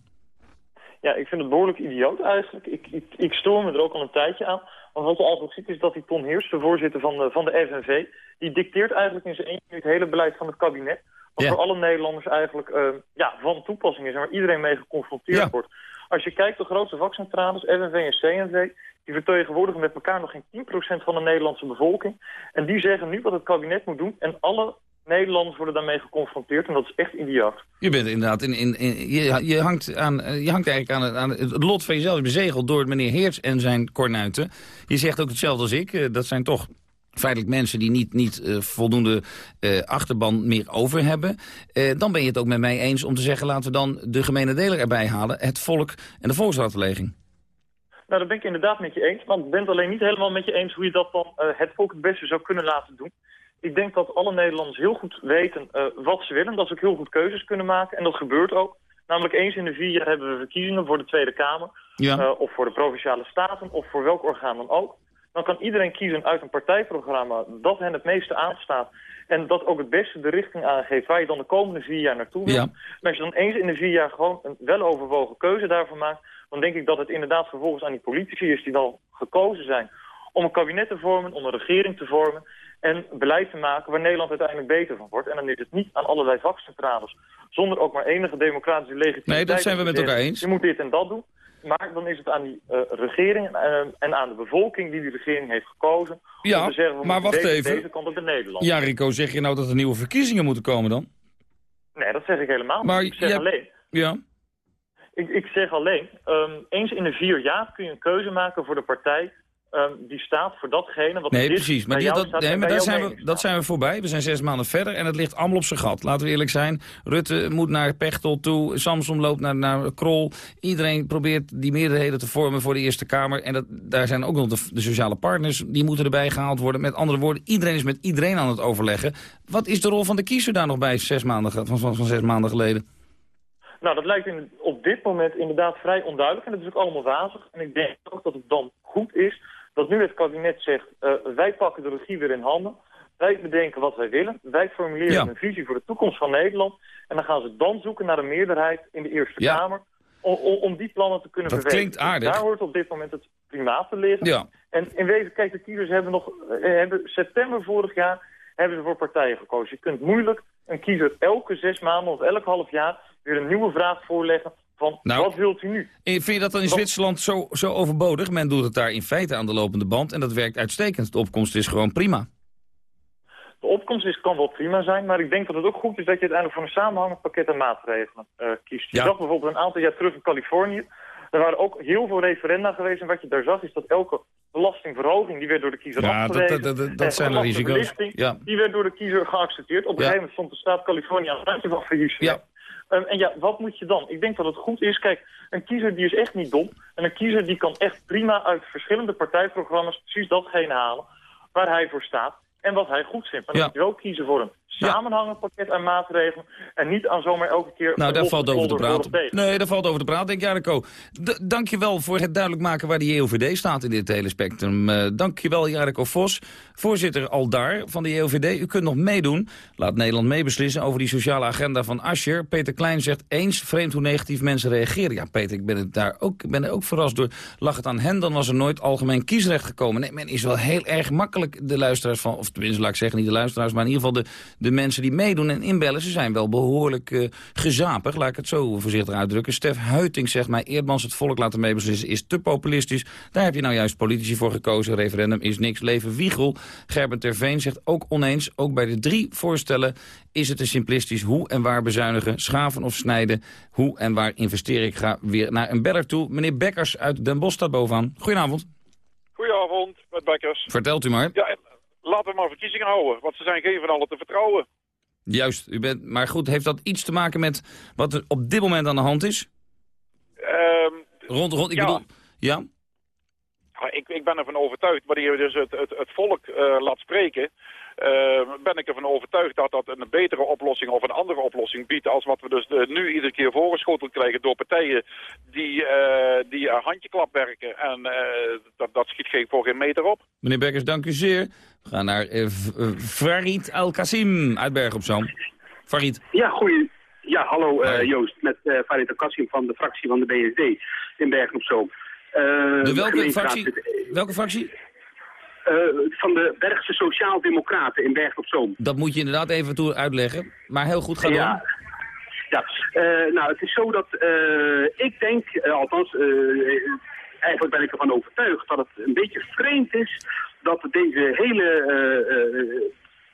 Ja, ik vind het behoorlijk idioot eigenlijk. Ik, ik, ik stoor me er ook al een tijdje aan. Want wat je eigenlijk ziet is dat die Ton Heers, de voorzitter van de, van de FNV... die dicteert eigenlijk in zijn minuut het hele beleid van het kabinet. Wat Ja. voor alle Nederlanders eigenlijk eh, ja, van toepassing is... en waar iedereen mee geconfronteerd wordt. Als je kijkt, de grootste vakcentrales, FNV en CNV... die vertegenwoordigen met elkaar nog geen 10% van de Nederlandse bevolking. En die zeggen nu wat het kabinet moet doen... en alle Nederlanders worden daarmee geconfronteerd. En dat is echt idioot. Je bent inderdaad, in, in, je, hangt aan, eh, je hangt eigenlijk aan, het- aan het lot van jezelf. Bezegeld door meneer Heerts en zijn kornuiten. Je zegt ook hetzelfde als ik. eh, Dat zijn toch feitelijk mensen die niet, niet eh, voldoende achterban meer over hebben. Dan ben je het ook met mij eens om te zeggen... laten we dan de gemene deler erbij halen. Het volk en de volksraadpleging. Nou, dat ben ik inderdaad met je eens. Maar ik ben het alleen niet helemaal met je eens hoe je dat dan eh, het volk het beste zou kunnen laten doen. Ik denk dat alle Nederlanders heel goed weten eh, wat ze willen. Dat ze ook heel goed keuzes kunnen maken. En dat gebeurt ook. Namelijk eens in de vier jaar hebben we verkiezingen voor de Tweede Kamer. Ja. eh, of voor de Provinciale Staten. Of voor welk orgaan dan ook. Dan kan iedereen kiezen uit een partijprogramma dat hen het meeste aanstaat. En dat ook het beste de richting aangeeft waar je dan de komende vier jaar naartoe wil. Ja. En als je dan eens in de vier jaar gewoon een weloverwogen keuze daarvoor maakt... dan denk ik dat het inderdaad vervolgens aan die politici is die dan gekozen zijn... om een kabinet te vormen, om een regering te vormen... en beleid te maken waar Nederland uiteindelijk beter van wordt. En dan is het niet aan allerlei vakcentrales... zonder ook maar enige democratische legitimiteit... Nee, dat zijn we met elkaar eens. Je moet dit en dat doen. Maar dan is het aan die eh, regering eh, en aan de bevolking die die regering heeft gekozen... Ja, om te zeggen, we maar wacht deze, even. deze kant op de Nederland. Ja, Rico, zeg je nou dat er nieuwe verkiezingen moeten komen dan? Nee, dat zeg ik helemaal niet. Ik zeg alleen... Ja. Ik, ik zeg alleen, ehm, eens in de vier jaar kun je een keuze maken voor de partij... ehm, die staat voor datgene wat Nee, precies. Maar, die, dat, staat nee, maar daar zijn we, dat zijn we voorbij. We zijn zes maanden verder en het ligt allemaal op zijn gat. Laten we eerlijk zijn. Rutte moet naar Pechtel toe. Samson loopt naar, naar Krol. Iedereen probeert die meerderheden te vormen voor de Eerste Kamer. En dat, daar zijn ook nog de, de sociale partners. Die moeten erbij gehaald worden. Met andere woorden, iedereen is met iedereen aan het overleggen. Wat is de rol van de kiezer daar nog bij zes maanden, van, van, van zes maanden geleden? Nou, dat lijkt in, op dit moment inderdaad vrij onduidelijk. En dat is ook allemaal wazig. En ik denk ook dat het dan goed is dat nu het kabinet zegt... eh, wij pakken de regie weer in handen. Wij bedenken wat wij willen. Wij formuleren Ja. een visie voor de toekomst van Nederland. En dan gaan ze dan zoeken naar een meerderheid in de Eerste Ja. Kamer... Om, om, die plannen te kunnen Dat klinkt aardig. Daar hoort op dit moment het primaat te liggen. Ja. En in wezen, kijk, de kiezers hebben nog... eh, hebben september vorig jaar hebben ze voor partijen gekozen. Je kunt moeilijk een kiezer elke zes maanden of elk half jaar... weer een nieuwe vraag voorleggen van Nou, wat wilt u nu? En vind je dat dan in Zwitserland zo, zo overbodig? Men doet het daar in feite aan de lopende band en dat werkt uitstekend. De opkomst is gewoon prima. De opkomst is, kan wel prima zijn, maar ik denk dat het ook goed is dat je uiteindelijk voor een samenhangend pakket aan maatregelen eh, kiest. Je Ja. zag bijvoorbeeld een aantal jaar terug in Californië, er waren ook heel veel referenda geweest en wat je daar zag is dat elke belastingverhoging, die werd door de kiezer Ja, dat- dat- dat- zijn de risico's. Ja. Die werd door de kiezer geaccepteerd. Op een Ja. gegeven moment stond de staat Californië aan het van faillissement. Ja. Ehm, en ja, wat moet je dan? Ik denk dat het goed is. Kijk, een kiezer die is echt niet dom. En een kiezer die kan echt prima uit verschillende partijprogramma's precies datgene halen waar hij voor staat en wat hij goed vindt. Maar dan Ja. moet je wel kiezen voor een samenhangend pakket aan maatregelen en niet aan zomaar elke keer... Nou, daar valt over te praten. Nee, daar valt over te praten. Denk Jarico. D dank je wel voor het duidelijk maken waar die EOVD staat in dit hele spectrum. Eh dank je wel, Jarico Vos, voorzitter al daar van de EOVD. U kunt nog meedoen. Laat Nederland meebeslissen over die sociale agenda van Ascher. Peter Klein zegt eens vreemd hoe negatief mensen reageren. Ja, Peter, ik ben, het daar ook, ik ben er ook verrast door. Lag het aan hen, dan was er nooit algemeen kiesrecht gekomen. Nee, men is wel heel erg makkelijk, de luisteraars van... of tenminste, laat ik zeggen, niet de luisteraars... maar in ieder geval de, de mensen die meedoen en inbellen... ze zijn wel behoorlijk eh, gezapig, laat ik het zo voorzichtig uitdrukken. Stef Huiting zegt mij, Eerdmans het volk laten meebeslissen... is te populistisch. Daar heb je nou juist politici voor gekozen. Referendum is niks. Leven Wiegel. Gerben Terveen zegt ook oneens. Ook bij de drie voorstellen is het te simplistisch. Hoe en waar bezuinigen, schaven of snijden. Hoe en waar investeren. Ik ga weer naar een beller toe. Meneer Bekkers uit Den Bosch staat bovenaan. Goedenavond. Goedenavond, met Bekkers. Vertelt u maar. Ja, laten we maar verkiezingen houden, want ze zijn geen van allen te vertrouwen. Juist, u bent, maar goed, heeft dat iets te maken met wat er op dit moment aan de hand is? Ehm, Rond, rond, ik ja. bedoel... Ja? Ja, ik, ik ben ervan overtuigd, wanneer je dus het, het, het volk eh, laat spreken... eh, ben ik ervan overtuigd dat dat een betere oplossing of een andere oplossing biedt... als wat we dus eh, nu iedere keer voorgeschoteld krijgen door partijen die, eh die handjeklap werken. En eh, dat, dat schiet geen, voor geen meter op. Meneer Bekkers, dank u zeer. We gaan naar Farid Al-Kassim uit Bergen op Zoom. Farid. Ja, goeie. Ja, hallo eh, Joost, met eh Farid Kassim van de fractie van de BSD in Bergen op Zoom. Eh, De welke fractie? Welke fractie? Eh, van de Bergse Sociaal-Democraten in Bergen op Zoom. Dat moet je inderdaad even toe uitleggen. Maar heel goed, ga Ja. door. Ja, eh, nou het is zo dat eh, ik denk, althans, eigenlijk ben ik ervan overtuigd dat het een beetje vreemd is dat deze hele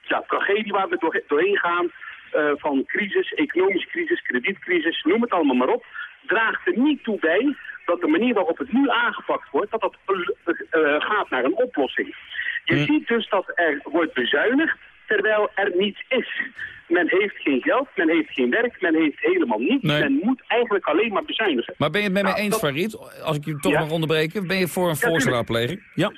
ja, tragedie waar we door, doorheen gaan, van crisis, economische crisis, kredietcrisis, noem het allemaal maar op, draagt er niet toe bij dat de manier waarop het nu aangepakt wordt, dat dat eh, eh, gaat naar een oplossing. Je ziet dus dat er wordt bezuinigd, terwijl er niets is. Men heeft geen geld, men heeft geen werk, men heeft helemaal niets. Nee. Men moet eigenlijk alleen maar bezuinigen. Maar ben je het met mij Nou, eens, dat- Farid? Als ik je toch Ja. mag onderbreken. Ben je voor een voorstelraadpleging? Ja.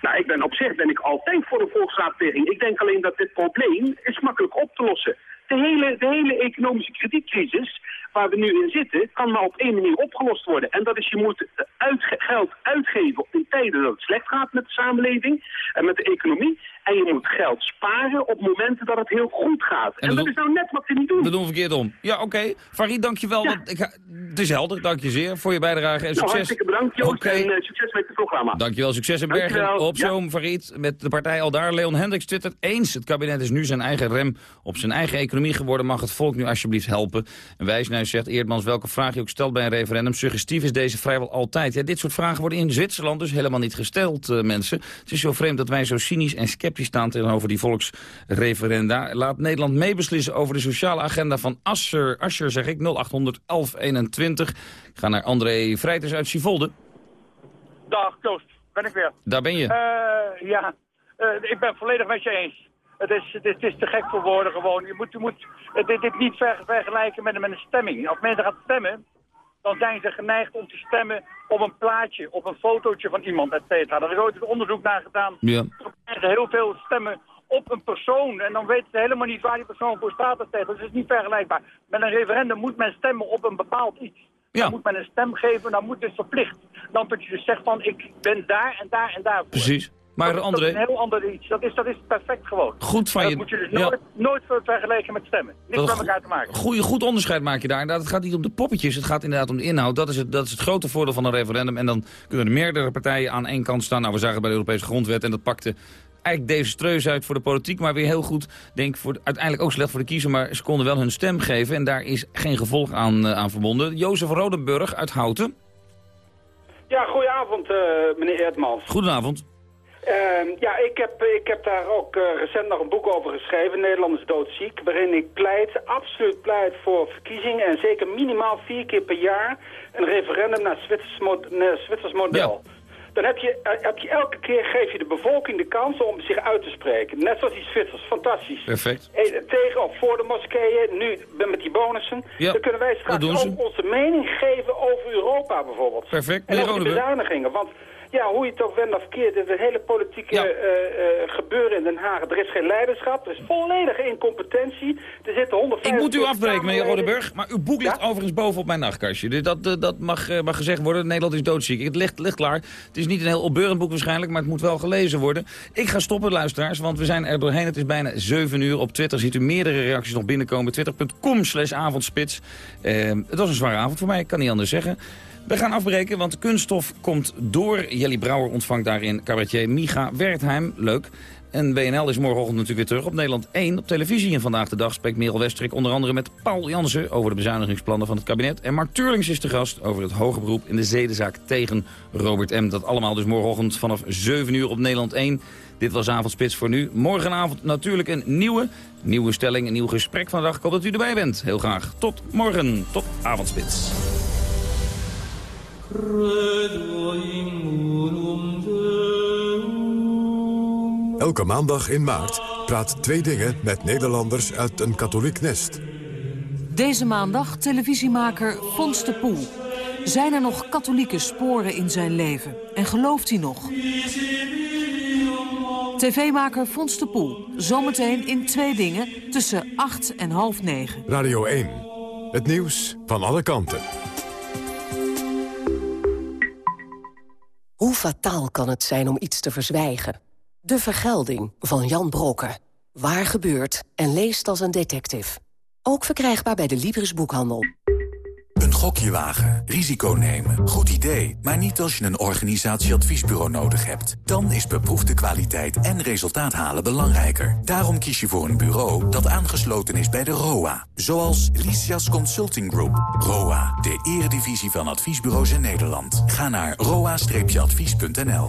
Nou, ik ben op zich ben ik altijd voor een volksraadpleging. Ik denk alleen dat dit probleem is makkelijk op te lossen. De hele, de hele economische kredietcrisis waar we nu in zitten, kan maar op één manier opgelost worden. En dat is je moet uitge geld uitgeven in tijden dat het slecht gaat met de samenleving en met de economie. En je moet geld sparen op momenten dat het heel goed gaat. En, dat is nou net wat we niet doen. We doen verkeerd om. Ja, oké. Farid, dankjewel. Ja. Ik ga, het is helder. Dank je zeer voor je bijdrage en nou, succes. hartstikke bedankt, Joost. Okay. En uh, succes met het programma. Dankjewel. Succes in Bergen. Op zoom, ja. Farid. Met de partij al daar. Leon Hendricks twittert eens. Het kabinet is nu zijn eigen rem op zijn eigen economie geworden. Mag het volk nu alsjeblieft helpen? En Wijsnuis zegt, Eerdmans, welke vraag je ook stelt bij een referendum, suggestief is deze vrijwel altijd. Ja, dit soort vragen worden in Zwitserland dus helemaal niet gesteld, uh, mensen. Het is zo vreemd dat wij zo cynisch en sceptisch staan tegenover die volksreferenda. Laat Nederland meebeslissen over de sociale agenda van Asser. Asser zeg ik, 0800 1121. Ik ga naar André Vrijters uit Sivolde. Dag, Joost. Ben ik weer. Daar ben je. Uh, ja, uh, ik ben volledig met je eens. Het is, het, is, het is te gek voor woorden gewoon. Je moet, je moet dit, dit niet ver, vergelijken met, met een stemming. Als mensen gaan stemmen, dan zijn ze geneigd om te stemmen op een plaatje, op een fotootje van iemand, et cetera. Daar is ooit een onderzoek naar gedaan. Ja. Er heel veel stemmen op een persoon. En dan weten ze helemaal niet waar die persoon voor staat. Cetera. Dus het is niet vergelijkbaar. Met een referendum moet men stemmen op een bepaald iets. Ja. Dan moet men een stem geven, dan moet het verplicht. Dan dat je dus zegt van, ik ben daar en daar en daar voor. Precies. Maar dat, André... dat is een heel ander iets. Dat is, dat is perfect gewoon. Goed van dat je... moet je dus ja. nooit, nooit vergelijken met stemmen. Niks met elkaar te maken. Goeie, goed onderscheid maak je daar. Inderdaad, het gaat niet om de poppetjes, het gaat inderdaad om de inhoud. Dat is het, dat is het grote voordeel van een referendum. En dan kunnen er meerdere partijen aan één kant staan. Nou, we zagen het bij de Europese grondwet en dat pakte eigenlijk desastreus uit voor de politiek, maar weer heel goed, denk ik, voor, uiteindelijk ook slecht voor de kiezer, maar ze konden wel hun stem geven en daar is geen gevolg aan, uh, aan verbonden. Jozef Rodenburg uit Houten. Ja, goedenavond uh, meneer Eerdmans. Goedenavond. Uh, ja, ik heb, ik heb daar ook uh, recent nog een boek over geschreven, Nederland is doodziek, waarin ik pleit, absoluut pleit voor verkiezingen en zeker minimaal vier keer per jaar een referendum naar Zwitsers, mod Zwitsers model. Ja. Dan heb je, heb je elke keer geef je de bevolking de kans om zich uit te spreken. Net zoals die Zwitsers, fantastisch. Perfect. Tegen of voor de moskeeën, nu met die bonussen. Ja, dan kunnen wij straks ook onze mening geven over Europa bijvoorbeeld. Perfect. En over de bezuinigingen. Want ja, hoe je het ook wendt of keert, het hele politieke ja. uh, uh, gebeuren in Den Haag. Er is geen leiderschap, er is volledige incompetentie. Er zitten 150... Ik moet u afbreken, meneer Rodenburg, maar uw boek ligt ja? overigens boven op mijn nachtkastje. Dat, dat, dat mag, uh, mag gezegd worden, Nederland is doodziek. Het ligt, ligt klaar. Het is niet een heel opbeurend boek waarschijnlijk, maar het moet wel gelezen worden. Ik ga stoppen, luisteraars, want we zijn er doorheen. Het is bijna 7 uur. Op Twitter ziet u meerdere reacties nog binnenkomen. Twitter.com slash avondspits. het was een zware avond voor mij, ik kan niet anders zeggen. We gaan afbreken, want kunststof komt door. Jelly Brouwer ontvangt daarin cabaretier Micha Wertheim. Leuk. En BNL is morgenochtend natuurlijk weer terug op Nederland 1 op televisie. En vandaag de dag spreekt Merel Westrik onder andere met Paul Jansen... over de bezuinigingsplannen van het kabinet. En Mark Turlings is te gast over het hoge beroep in de zedenzaak tegen Robert M. Dat allemaal dus morgenochtend vanaf 7 uur op Nederland 1. Dit was Avondspits voor nu. Morgenavond natuurlijk een nieuwe, nieuwe stelling, een nieuw gesprek van de dag. Ik hoop dat u erbij bent. Heel graag. Tot morgen. Tot Avondspits. Elke maandag in maart praat Twee Dingen met Nederlanders uit een katholiek nest. Deze maandag televisiemaker Fons de Poel. Zijn er nog katholieke sporen in zijn leven? En gelooft hij nog? TV-maker Fons de Poel. Zometeen in Twee Dingen tussen 8 en half 9. Radio 1. Het nieuws van alle kanten. Hoe fataal kan het zijn om iets te verzwijgen? De Vergelding van Jan Brokken. Waar gebeurt en leest als een detective. Ook verkrijgbaar bij de Libris Boekhandel. Een gokje wagen, risico nemen, goed idee. Maar niet als je een organisatieadviesbureau nodig hebt. Dan is beproefde kwaliteit en resultaat halen belangrijker. Daarom kies je voor een bureau dat aangesloten is bij de ROA. Zoals Lysias Consulting Group. ROA, de eredivisie van adviesbureaus in Nederland. Ga naar roa-advies.nl.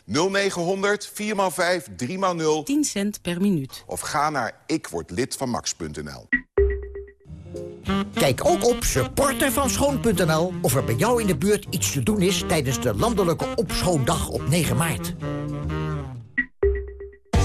0900 4x5 3x0 10 cent per minuut. of ga naar ikwordlidvanmax.nl. Kijk ook op supportervanschoon.nl of er bij jou in de buurt iets te doen is... tijdens de landelijke opschoondag op 9 maart.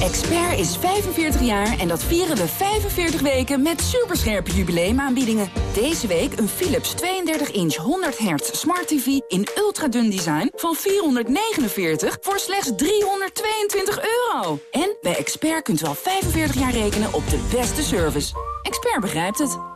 Expert is 45 jaar en dat vieren we 45 weken met superscherpe jubileumaanbiedingen. Deze week een Philips 32-inch 100 Hz Smart TV in ultradun design van 449 voor slechts 322 euro. En bij Expert kunt u al 45 jaar rekenen op de beste service. Expert begrijpt het.